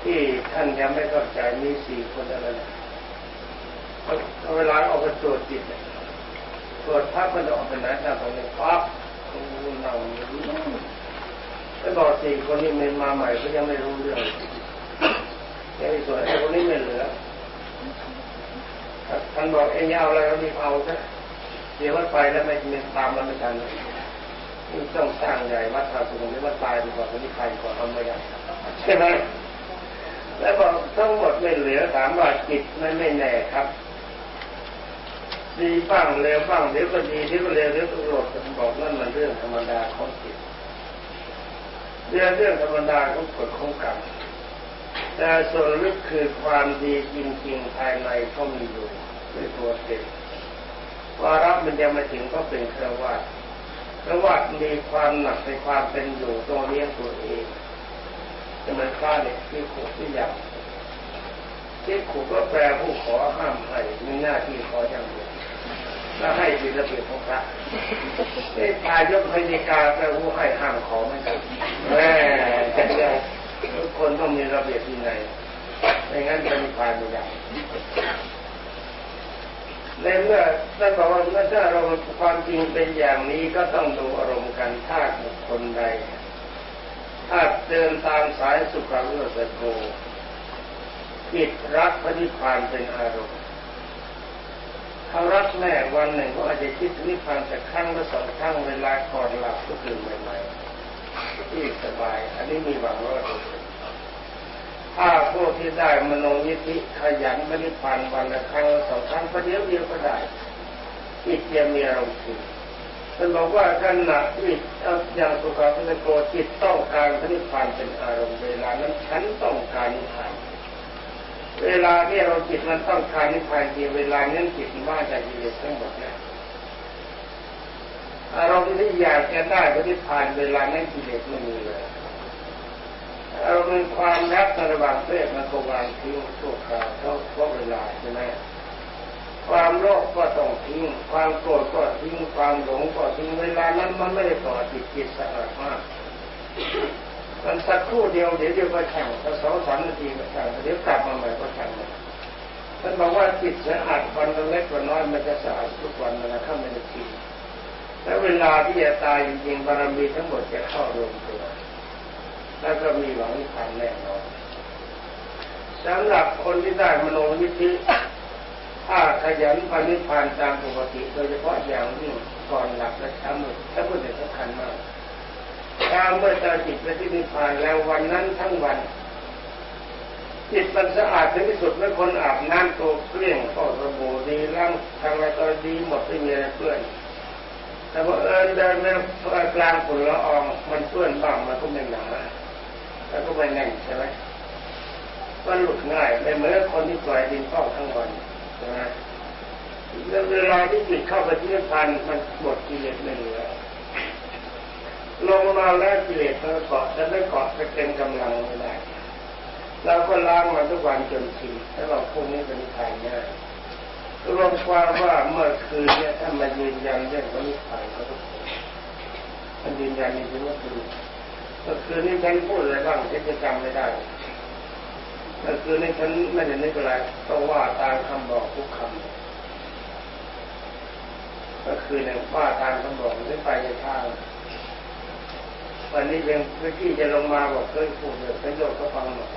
ที่ท่านยังไม่เข้าใจมีสี่คนอะไรเวลาออกไปตรวจจิตตรว จภาพมันจะออกไปไหนทางตรงนี้ปั๊บเราแล้บอกสี่คนนี้มันมาใหม่ก็ยังไม่รู้เรื่องยังมีส่วนไอ้คนนี้ไม่เหลือท่านบอกเอ็งเอาอะไรก็รีบเอาซะเดี๋ยวว่าไปแล้วไม่มีตามเราไม่ทันนี่ต้องสร้างใหญ่วัดทาสุนนี่ว่าตายดีกว่าคนนี้ใครก่อนทำไม่ได้ใช่ไหมแล้วบอกทั้งหมดไม่เหลือถามว่าจิตมันไม่แน่ครับ ดีบ้างเลวบ้างเดี๋ยวก็ดีเดี๋ยวก็เลวเดี๋ยวก็โกรธบอกนั่นมันเรื่องธรรมดาของจิตเรื่องเรื่องธรรมดาของกฎของกรรมแต่ส่วนลึกคือความดีจริง ๆ ภายในเขามีอยู่ด้วยตัวเองวาระมันยังไม่ถึงก็เป็นเครือวัดเครือวัดมีความหนักในความเป็นอยู่ตรงเลี้ยงตัวเองจะมันฆ่าเนี่ยที่ขู่ที่อยากที่ขู่ก็แปลผู้ขอห้ามให้มีหน้าที่ขออย่างเดียว แล้วให้เป็นระเบียบของพระนี่พายกพนิกาแปลผู้ให้ห้ามขอไม่กันแม่จะเรียกทุกคนต้องมีระเบียบที่ไหนไม่งั้นจะมีพายไม่ได้ในเมื่อท่านบอกว่าเมื่อถ้าเราความจริงเป็นอย่างนี้ก็ต้องดูอารมณ์กันถ้าบุคคลใด ถ้าเดินตามสายสุขาวิโรสโกจิตรักพระนิพพานเป็นอารมณ์ เขารักแม่วันหนึ่งก็อาจจะคิดถึงนิพพานสักครั้งหรือสองครั้งเวลาก่อนหลับก็ตื่นใหม่ๆที่สบาย อันนี้มีหวังว่าถ้าพวกที่ได้มโนยิธิขยันพระนิพพานวันละครั้งสองครั้งประเดี๋ยวเดียวก็ได้จิตจะมีอารมณ์สุขท่านบอกว่าขณะที่อย่างสุขภาพโกจิตต้องการพระนิพพานเป็นอารมณ์เวลานั้นฉันต้องการนิพพาน เวลาที่เราจิตมันต้องการนิพพานทีเวลานั้นจิตว่าจากกิเลสทั้งหมดแล้วอารมณ์ที่อยากจะได้พระนิพพานเวลานั้นกิเลสไม่มีเลยอารมณ์ความรักระหว่างเพศมันก็วางทิ้งชั่วคราวเพราะเพราะเวลาใช่ไหมความโลภก็ต้องทิ้ง ความโกรธก็ทิ้ง ความหลงก็ทิ้ง เวลานั้นมันไม่ได้ต่อจิตจิตสะอาดมาก มันสักครู่เดียวเดี๋ยวเดียวก็แข่งสักสองสามนาทีก็แข่งเดี๋ยวกลับมาใหม่ก็แข่งท่านบอกว่าจิตสะอาดวันเล็กวันน้อยมันจะสะอาดทุกวันนะข้าไม่ได้ทีแล้วเวลาที่จะตายจริงๆบารมีทั้งหมดจะเข้ารวมตัว แล้วก็มีหวังนิพพานแน่นอนสำหรับคนที่ได้มโนวิธิถ้าขยันปฏิพานตามปกติโดยเฉพาะอย่างยิ่งก่อนหลับและเช้ามืดถ้าพูดถึงสำคัญมาก ถ้าเมื่อจจิตไปที่นิพพานแล้ววันนั้นทั้งวันจิตมันสะอาดถึงที่สุดเมื่อคนอาบน้ำตัวเกลี้ยงก็สบู่ดีล้างทำอะไรก็ดีหมดไม่มีอะไรเปื้อนแต่ว่าเอิญเดินในกลางฝุ่นละอองมันเปื้อนบ้างมันก็ไม่หนาแล้วก็ไม่แน่นใช่ไหมมันหลุดง่ายไม่เหมือนคนที่ปล่อยดินเฝ้าทั้งวันใช่ไหมแล้วเวลาที่จิตเข้าไปที่นิพพานมันหมดกิเลสไม่เหลือ ลงมาแล้วกิเลสมันเกาะแต่ไม่เกาะไปเป็นกำลังไม่ได้เราก็ล้างมันทุกวันจนชินแล้วเราพวกนี้เป็นใครเนี่ยรวมความว่าเมื่อคืนเนี่ยถ้ามายืนยันเรื่องของนิพพานเขาก็มันยืนยันจริงว่าคือเมื่อคืนนี้ฉันพูดอะไรบ้างฉันจะจำไม่ได้เมื่อคืนนี้ฉันไม่ได้นึกอะไรต้องว่าตามคำบอกทุกคำเมื่อคืนเนี่ว่าตามคำบอกไม่ไปในทาง วันนี้ยังเมื่อกี้จะลงมาบอกเคยพูดเลยประโยชน์ก็ฟังหมด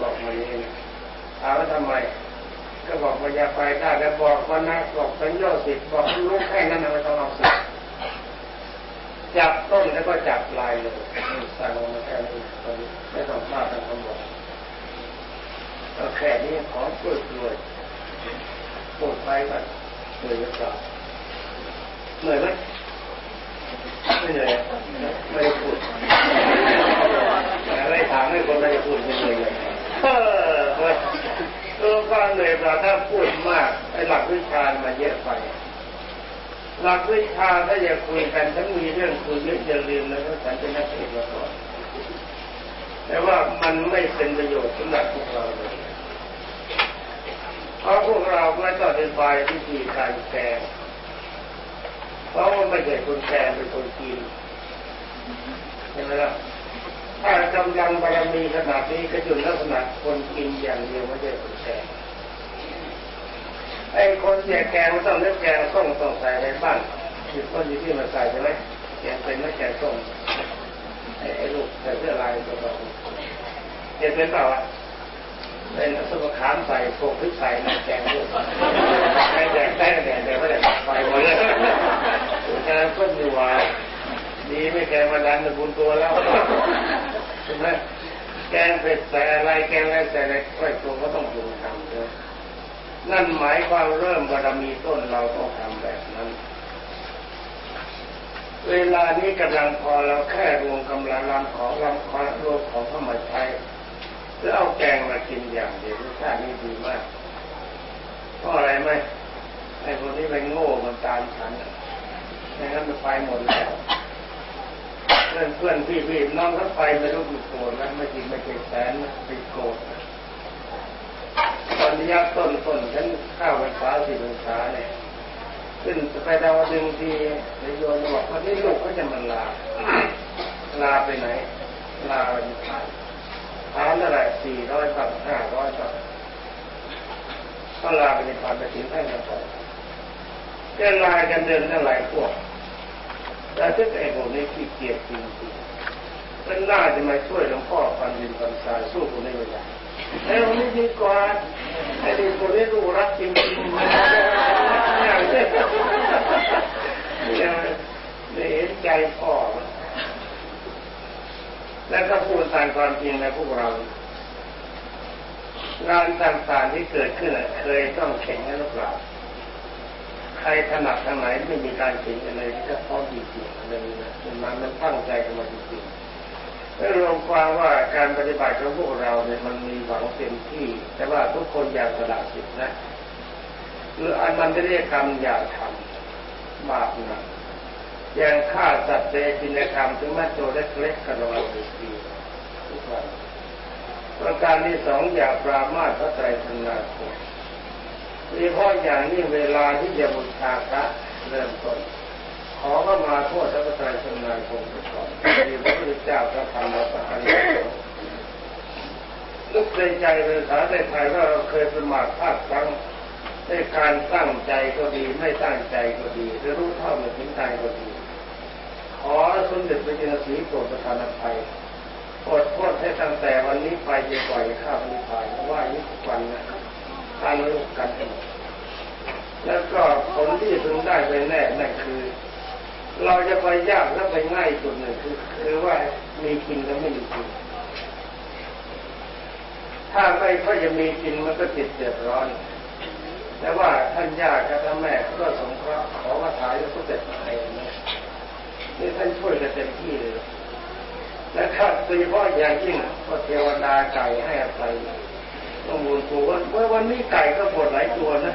บอกมาเองถามว่าทำไม ก็บอกว่าอย่าไปได้แล้วบอกว่านะบอกสัญญาสิทธิ์บอกลูกแค่นั้นนะไม่ต้องเอาสิจับต้นแล้วก็จับลายเลยสั่งมาแค่นี้ตอนนี้ไม่ต้องพลาดทางคำบอกเอาแค่นี้ขอช่วยด้วยพูดไปก็เหนื่อยกลับเหนื่อยไหม ไม่เหนื่อยไม่ได้พูดไม่ถามให้คนไม่ได้พูดไม่เหนื่อยเลยเออตัวก็เหนื่อยกว่าถ้าพูดมากไอ้หลักวิชามาเยอะไปหลักวิชาถ้าอยากคุยกันถ้ามีเรื่องคุยเยอะอย่าลืมนะว่าฉันเป็นนักเทศน์มาก่อนแต่ว่ามันไม่เป็นประโยชน์สำหรับพวกเราเลยเพราะพวกเราไม่ต้องอธิบายวิธีการแกง เพราะว่าไม่ใช่คนแกงเป็นคนกินใช่ไหมล่ะถ้ากำลังบารมีขนาดนี้ก็อยู่ลักษณะคนกินอย่างเดียวไม่ใช่คนแกงไอ้คนแจกแกงต้องเลือกแกงส้มต้องใส่ในบ้านคือคนอยู่ที่มาใส่ใช่ไหมแกงเป็นไม่แกงส้มไอ้ลูกใส่เสื้อลายตัวสองเห็นเป็นเปล่าอะ เป็นสุขขามใส่พวกพริกใส่น้ำแกงด้วยไอ้แดงแดงแดงแดงไม่ได้ไฟหมดเลยแกงส้มอยู่วาดีไม่แกงมาดันบุญตัวแล้วใช่ไหมแกงเผ็ดใส่อะไรแกงอะไรใส่อะไรไอ้ตัวก็ต้องปรุงทำเลยนั่นหมายความเริ่มบารมีต้นเราต้องทำแบบนั้น เวลานี้กำลังพอเราแค่รวมกำลังรำของรำของรวมของเข้ามาใช้ หรือเอาแกงมากินอย่างเดียวรสชาตินี้ดีมากเพราะอะไรไหมไอ้คนที่ไปโง่มันตามฉันไม่งั้นมันไปหมดแล้วเพื่อนเพื่อนพี่พี่น้องเขาไปไม่รู้กี่โกรธนะไม่จริงไม่เคยแสนนะเป็นโกรธตอนนี้ยักต้นต้นฉันข้าวไปฟ้าสี่ภาษาเนี่ยขึ้นไปดาวดึงทีนายโยนบอกวันนี้ลูกเขาจะมันลา ลาไปไหน ลาไปทาน ทานอะไรสี่ร้อยบาทห้าร้อยบาทก็ลาไปในความไปถึงท่านกันต่อจะลายกันเดินทั้งหลายพวกแต่ถ้าไอ้พวกนี้ขี้เกียจจริงๆมันน่าจะมาช่วยหลวงพ่อฟันดินฟันทรายสู้คนนี้ไม่ได้ไอ้คนนี้ดีกว่าไอ้ดีคนนี้รู้รักจริงๆอย่างเช่นเนี่ยเห็นใจพ่อ แล้วก็พูดตามความจริงในพวกเรางานต่างๆที่เกิดขึ้นเคยต้องแข่งกันหรือเปล่าใครถนัดทางไหนไม่มีการแข่งกันเลยถ้าพร้อมจริงๆเลยนะมันมันตั้งใจกันมาจริงๆแล้วรวมความว่าการปฏิบัติของพวกเราเนี่ยมันมีหวังเต็มที่ แต่ว่าทุกคนอยากสละสิทธินะหรืออันมันจะเรียกกรรมอยากทำบาปนะอ ย่างฆ่าสัตว์เดชินกรรมถึงแม้ตัวเล็กๆก็ระวังดีๆทุกวันประการที่สองอย่าปรามาสพระไตรสนาคมโดยเฉพาะอย่างนี้เวลาที่จะบูชาพระเริ่มต้นขอเข้ามาโทษพระไตรสนาคมไปก่อนที่พระพุทธเจ้าพระธรรมพระอริยสงฆ์นึกในใจเป็นสาในไทยว่าเราเคยประมาทพลาดพลั้งในการตั้งใจก็ดีไม่ตั้งใจก็ดีจะรู้เท่าไม่ถึงใจก็ดี อสมเด็จพระเจ้าสีโปรดประทานภัยโปรดโทษให้ตั้งแต่วันนี้ไปจะปล่อยข้าพนิพพานว่าย่างนี้ทุกวันนะตั้งลูกกันแล้วก็ผลที่พึงได้ไปแน่นั่นคือ เราจะไปยากและไปง่ายจุดหนึ่งคือคือว่ามีกินและไม่มีกินถ้าไม่ค่อยจะมีกินมันก็ติดเดือดร้อน แต่ว่าท่านยากกับท่านแม่ก็สงเคราะห์ขอมาถ่ายแล้วก็เด็ดไปนะ นี่ท่านช่วยกันเต็มที่เลย และข้าโดยเฉพาะอย่างยิ่งก็เทวดาไก่ให้อภัยต้องบูนปูว่าวันนี้ไก่ก็ปวดหลายตัวนะ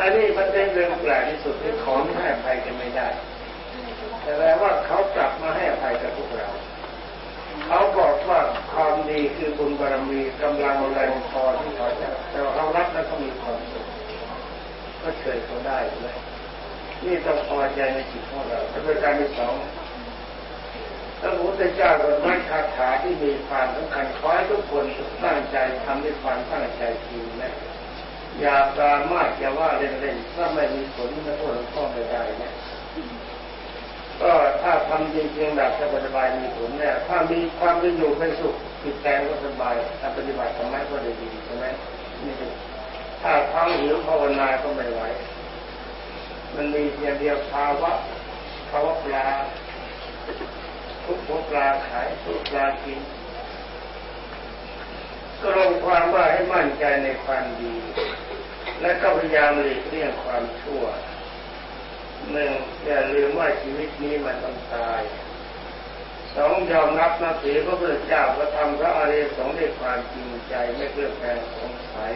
อันนี้มันเป็นเรื่องแปลกที่สุดที่ขอไม่ให้อภัยกันไม่ได้ แต่แปลว่าเขากลับมาให้อภัยกับพวกเราเขาบอกว่าความดีคือบุญบารมีกำลังแรงพอที่เขาจะแต่เขารับแล้วก็มีความสุขก็เฉยเขาได้เลย นี่ต้องพอใจในจิตของเราและประการที่สองพระพุทธเจ้าก็ไม่คาถาที่มีความสำคัญขอให้ทุกคนตั้งใจทำด้วยความตั้งใจจริงนะอย่าปรามาสอย่าว่าเล่นๆถ้าไม่มีผลไม่โทษหลวงพ่อไม่ได้นะก็ถ้าทำจริงๆแบบสบายๆมีผลเนี่ยถ้ามีความเป็นอยู่เป็นสุขจิตใจก็สบายถ้าปฏิบัติทำไมก็ได้ดีใช่ไหมนี่คือถ้าท้องหิวภาวนาก็ไม่ไหว มันมีเพียงเดียวภาวะภาวะปลา ทุกหัวปลาขายทุกปลากินก็ลงความว่าให้มั่นใจในความดี และก็พยายามหลีกเลี่ยงความชั่วหนึ่งอย่าลืมว่าชีวิตนี้มันต้องตายสองยอมรับนับถือพระพุทธเจ้าพระธรรมพระอริยสงฆ์ด้วยความจริงใจไม่เคลือแคลงสงสัย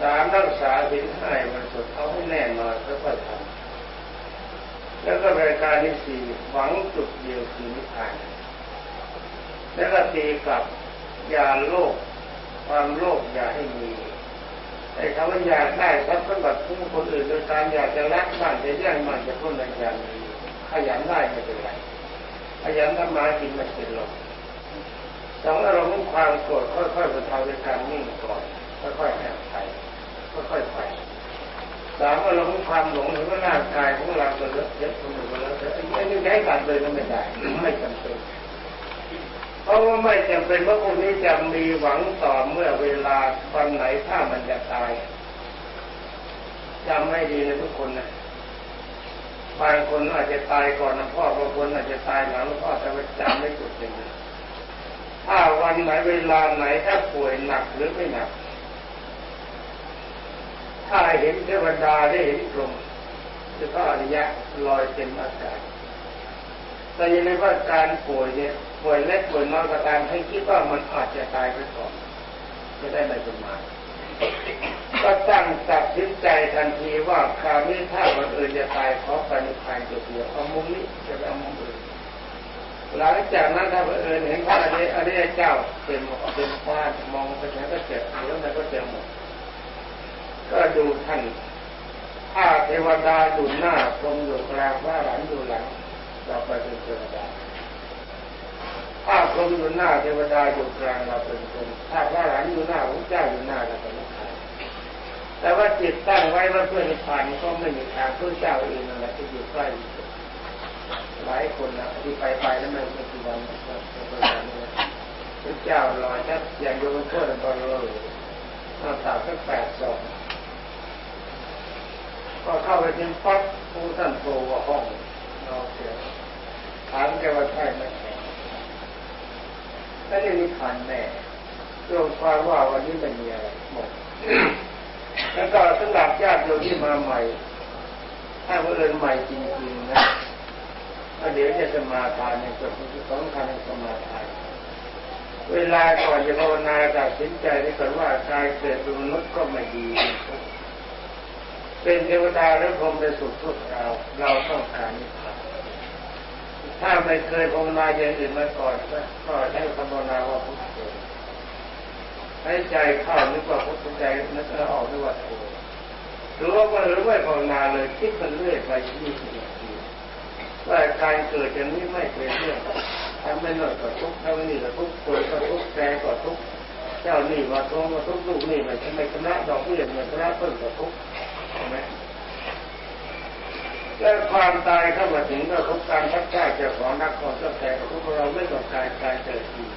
สามรักษาสินให้มันสุดเอาให้แน่นอนแล้วก็ทำแล้วก็รายการที่สี่หวังจุดเดียวคือนิพพานแล้วก็ตีกลับอย่าโลภความโลภอย่าให้มีไอ้คำว่าอยากได้ทรัพย์สมบัติของคนอื่นโดยการอยากจะรักบ้านจะแย่งมันจะพ้นอะไรอย่างนี้ขยันได้ไม่เป็นไรขยันทำมากินไม่เป็นหรอกสองอารมณ์ความโกรธค่อยๆบรรเทาด้วยการนิ่งก่อน ค่อยๆแห่ไปค่อยๆไปสามอารมณ์ของความหลงเห็นว่าร่างกายของเราเป็นเลอะเทอะคนอื่นก็เลอะเทอะไอ้นี่ใช้การเลยก็ไม่ได้ไม่จำเป็นเพราะว่าไม่จำเป็นว่าคนนี้จะมีหวังต่อเมื่อเวลาวันไหนถ้ามันจะตายจำไม่ดีนะทุกคนนะบางคนอาจจะตายก่อนนะพ่อบางคนอาจจะตายหลังพ่อแต่ว่าจำไม่จุดเลยนะถ้าวันไหนเวลาไหนถ้าป่วยหนักหรือไม่หนัก ถ้าเห็นเทวดาได้เห็นกลมจะก็อริยะลอยเต็มอากาศแต่ยังไงว่าการป่วยเนี่ยป่วยเล็กป่วยน้อยก็ตามให้คิดว่ามันอาจจะตายไปก่อนจะได้ไม่ประมาทก็ตั้งตัดสินใจทันทีว่าคราวนี้ถ้าคนอื่นจะตายขอไปนิพพานจุดเดียวเอามุมนี้จะไปเอามุมอื่นหลังจากนั้นถ้าคนอื่นเห็นพระอริยอริยเจ้าเป็นเป็นฟ้ามองไปไหนก็เจ็บแล้วมันก็เจ็บหมด ก็ดูท่านถ้าเทวดาอยู่หน้าพรมอยู่กลางพระหลังอยู่หลัง เราไปเป็นเทวดาถ้าพรมอยู่หน้าเทวดาอยู่กลางเราเป็นคนถ้าพระหลังอยู่หน้าพระเจ้าอยู่หน้าเราเป็นนิพพานแต่ว่าจิตตั้งไว้ว่าเพื่อนิพพานก็ไม่มีทางพระเจ้าเองนั่นแหละที่อยู่ใกล้หลายคนนะที่ไปไปแล้วม่เป็นกี่วันก็เป็นแบบนี้พระเจ้าลอยชัดอย่างโยมเพื่อนตอนเราหน้าตาก็แปดสอง ก็เข้าไปถึงปั๊บผู้ท่านโทรว่าห้องนอนเสียถามแกว่าใช่ไหมถ้าได้นิพพานแน่เรวมความว่าวันนี้ไม่มีอะไรหมดแล้วก็สำหรับญาติโยมที่มาใหม่ ถ้าเพื่อนใหม่จริงๆนะเดี๋ยวจะสมาทานในส่วนที่สำคัญในสมาทานเวลาก่อนจะภาวนาตัดสินใจได้ก่อนว่ากายเกิดเป็นมนุษย์ก็ไม่ดีเป็น เทวดาหรือพรหมเป็นสุขทุกเราเราต้องการนิพพานถ้าไม่เคยภาวนาอย่างอื่นมาก่อนก็ใช้ภาวนาว่าพุทโธให้ใจเข้านึกว่าพุทธใจนึกแล้วออกนึกว่าโธหรือว่าหรือว่าภาวนาเลยคิดมันเรื่อยไปยี่สิบนาทีว่าการเกิดอย่างนี้ไม่เป็นเรื่องทำไม่หน่อยก็ทุกข์ทำนี่ก็ทุกข์ป่วยก็ทุกข์แก่ก็ทุกข์เจ้านี่มาทวงมาทุกข์ลูกนี่มันทำไมชนะดอกเบี้ยมันชนะต้นก็ทุกข์ และความตายเข้ามาถึงก็ทุกการทักทายเจ้าของนักขอเจ้าแต่ทุกเราไม่ต้องการการเกิดอีก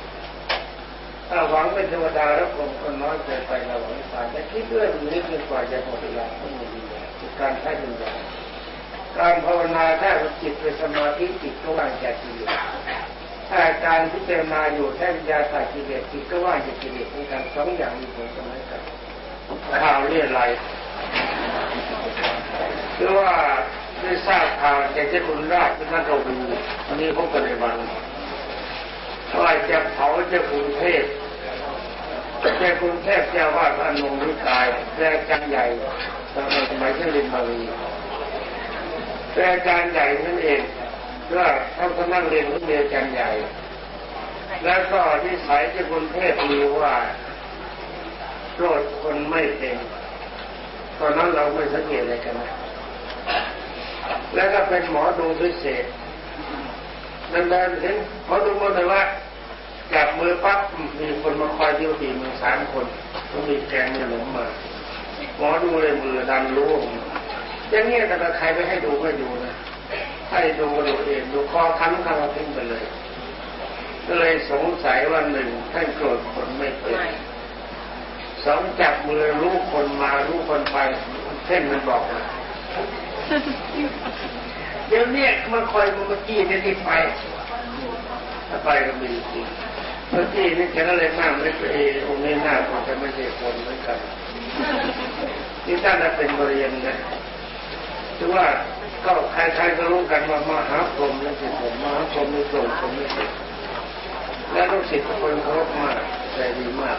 ถ้าหวังเป็นเทวดาแล้วคงคนน้อยเกินไปเราหวังผ่านแต่คิดเรื่องนี้ดีกว่าจะหมดเวลาต้องมีดีคือการใช้ปัญญาการภาวนาถ้าจิตเป็นสมาธิจิตก็ว่างจากกิเลสถ้าการพิจารณาอยู่แท้ปัญญาตัดกิเลสจิตก็ว่างจากกิเลสเหมือนกันสองอย่างมีผลเสมอกันข่าวเนี่อะไร รือว่าได้ทราบข่าวจากเจ้าคุณราชเป็นนักดูวันนี้พบกันในวันว่าจะเผาเจ้าคุณเทพเจ้าคุณเทพเจ้าวาดพระนงรุตายแร่จังใหญ่สมัยที่ริมมารีแต่อาจารย์ใหญ่นั่นเองว่าท่านก็นั่งเรียนที่เรียนอาจารย์ใหญ่ แล้วก็ที่สายที่คุณเทพมีว่าโรดคนไม่เป็น ตอนนั้นเราไม่สังเกตอะไรกันนะแล้วก็เป็นหมอดูพิเศษนั่นเดินเห็นหมอดูมาเลยว่าจับมือปั๊บมีคนมาคอยเดียวตีมือสามคนต้องมีแกงมีหลมมาหมอดูเลยมือดันรู้อย่างเงี้ยแต่ใครไม่ให้ดูก็ดูนะให้ดูก็ดูเองดูคอคันข้างทิ้งไปเลย ก็เลยสงสัยว่าหนึ่งท่านโกรธคนไม่เป็น สองจับมือรู้คนมารู้คนไปเส้นมันบอกนะเดี๋ยวเนี้ยมาคอยเมื่อกี้เนี่ยที่ไปถ้าไปก็มีจริงเมื่อกี้นี่ฉันก็เลยนั่งนึกเออองค์นี้หน้าคงจะไม่ใช่คนเหมือนกันที่ท่านเป็นบริเวณนะคือว่าก็ใครๆก็รู้กันว่ามหาพรหมนั่นคือผมมหาพรหมนี่โกรธผมไม่เสร็จและลูกศิษย์ทุกคนเคารพมากใจดีมาก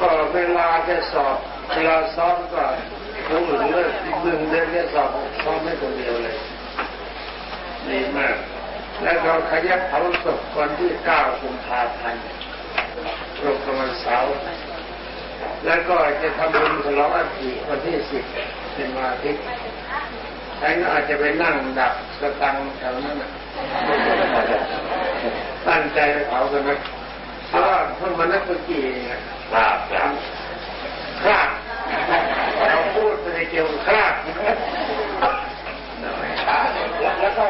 ก็เวลาจะสอบเวลาซ้อมก็รู้หรือเลิกหนึ่งเดือนจะสอบซ้อมไม่คนเดียวเลยดีมาก แล้วเราขยับเผาศพวันที่เก้ากุมภาพันธ์ตรงกับวันเสาร์แล้วก็จะทำบุญฉลองอาทิตย์วันที่สิบเป็นวันอาทิตย์ฉันก็อาจจะไปนั่งดับสตังแถวนั้นตั้งใจไปเผากันนะเพราะว่าเพิ่งมานักเมื่อกี้ครับครับ คราบเราพูดไปเกี่ยวกับคราบแล้วก็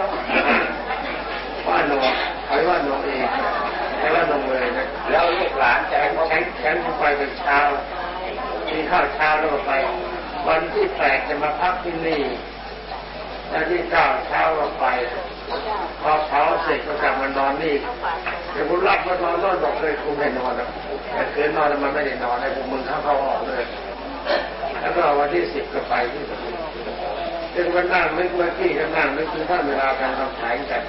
ว่าหนอใครว่าหนอเองใครว่าหนอเลยนะ แล้วลูกหลานจะ แข ให้ น พบ แขนแขนไปเป็นเช้ามีข้าวเช้าแล้วก็ไป วันที่แปดจะมาพัก ที่นี่ แล้วที่เก้าเช้าเราไป พอเผาเสร็จก็กลับมานอนนี่แต่คุณรับมานอนนอนบอกเลยคุณไม่นอนแล้วแต่คืนนอนแล้วมันไม่ได้นอนเลยพวกมึงเข้าเข้าออกเลย แล้วก็วันที่สิบก็ไปที่สุรินทร์ซึ่งวันนั่งนึกเมื่อกี้ก็นั่งนึกถึงท่านเวลาการทำแผนกัน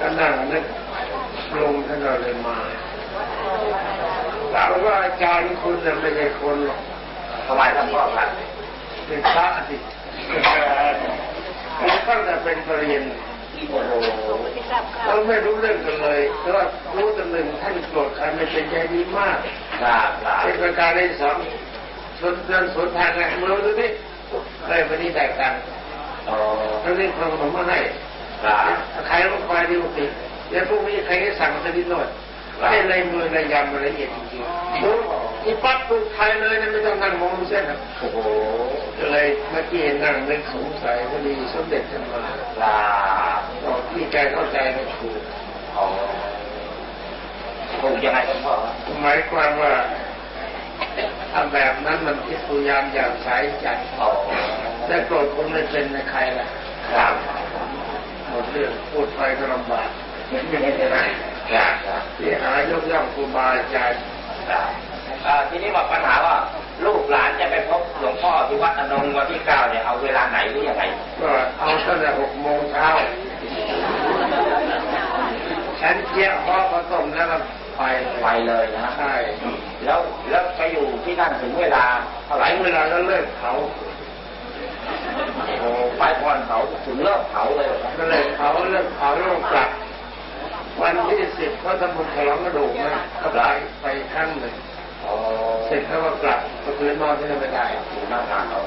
ก็นั่งนึกลงท่านเลยมาถามว่าอาจารย์คุณน่ะไม่ใช่คนหรอกทำไมท่านพ่อครับ เป็นพระอดีตตั้งแต่เป็นปรริญญาโอ้โหเราไม่รู้เรื่องกันเลยแต่ว่ารู้แต่หนึ่งท่านโกรธใครไม่เป็นใจดีมากครับครับเป็นประการที่สองสนเดินสวนทางไงมาดูที่เฮ้ยวันนี้แตกต่างอ๋อทั้งนี้ความผมมาให้ครับใครก็คอยดูสิแล้วพวกนี้ใครให้สั่งจะดิ้นรนให้ในมือในยำละเอียดจริงๆรู้ ที่ปั๊บปุ๊บไทยเลยนะไม่ต้องนั่งมองเส้นโอ้โหก็เลยเมื่อกี้นั่งนึกสงสัยพอดีสมเด็จท่านมาครับบอกที่แกเข้าใจไม่ถูกอ๋อถูกยังไงท่านพ่อครับหมายความว่าทำแบบนั้นมันพิพยามอย่างสายจัดอ๋อแต่โกรธคนไม่เป็นในใครล่ะครับหมดเรื่องพูดไปก็ลำบากครับครับที่หายกย่องครูบาอาจารย์ครับอ่า ทีนี้บอกปัญหาว่าลูกหลานจะไปพบหลวงพ่อที่วัดอนงวันที่เก้าเนี่ยเอาเวลาไหนหรือยังไงก็เอาตั้งแต่หกโมงเช้าฉันเจี๊ยบพ่อผสมแล้วก็ไปไปเลยนะใช่แล้วแล้วไปอยู่ที่นั่นถึงเวลาเท่าไหหร่ลายเวลาก็เลิกเผาโอ้ไปก่อนเผาถึงเลิกเผาเลยเหรอครับก็เลยเผาเลิกเผาแล้วก็กลับวันที่สิบเขาทำบุญฉลองกระดูกนะก็ไปไปครั้งหนึ่งอ๋อ เสร็จเขาก็กลับก็คืนนอนที่นั่นไม่ได้อยู่หน้างานเรา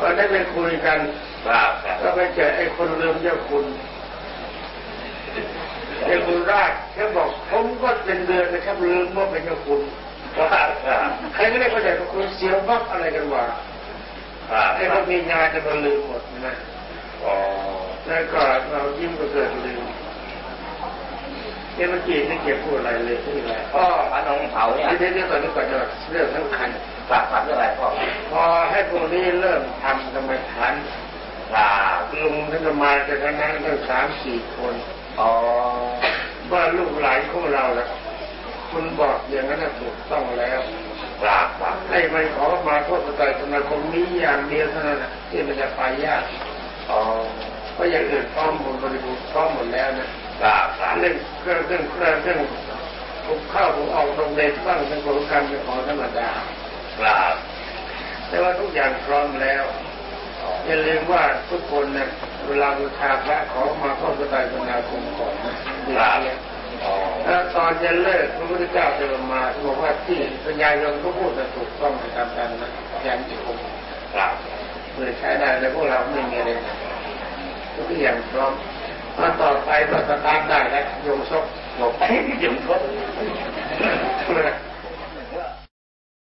วันนั้นไปคุยกันครับครับก็ไปเจอไอ้คนลืมเจ้าคุณไอ้คุณราชแค่บอกผมก็เป็นเดือนนะครับลืมว่าเป็นเจ้าคุณครับครับใครก็ได้เข้าใจว่าคุณเสียวบักอะไรกันวะครับไอ้พวกมีงานจะมาลืมหมดนะอ๋อแล้วก็เรายิ้มก็เกิดลืม เอ้เมื่อกี้ไม่เก็บพูดอะไรเลยพูดอะไรพ่อพระนงเผาเนี่ยเดี๋ยวเดี๋ยวก่อนเดี๋ยวก่อนเดี๋ยวเรื่องสำคัญฝากฝากเรื่องอะไรพ่อพอให้พวกนี้เริ่มทำกรรมฐานครับลุงท่านก็มาจากคณะตั้งสามสี่คนอ๋อว่าลูกหลานของเราแหละคุณบอกอย่างนั้นนะถูกต้องแล้วกราบครับให้มันขอมาโทษใจสมาคมนี้อย่างเดียวเท่านั้นนะที่มันจะไปยากอ๋อเพราะอย่างอื่นพร้อมหมดบริบูรณ์พร้อมหมดแล้วนะ กราบครับเรื่องเครื่องเรื่องเครื่องเรื่องผมเข้าผมออกโรงเรียนบ้างเป็นของการเป็นของธรรมดากราบแต่ว่าทุกอย่างพร้อมแล้วอย่าลืมว่าทุกคนเนี่ยเวลาบูชาพระขอมาเข้าพระไตรสรณาคมน์ก่อนนะกราบอ๋อแล้วตอนจะเลิกพระพุทธเจ้าเดินมาบอกว่าที่ปัญญายนก็พูดแต่ถูกต้องตามกันนะยันจิตผมกราบเพื่อใช้ได้แล้วพวกเราไม่มีอะไรทุกอย่างพร้อม มาต่อไปก็สตาร์ทได้แล้วยงซกบอกเฮ้ยยงซก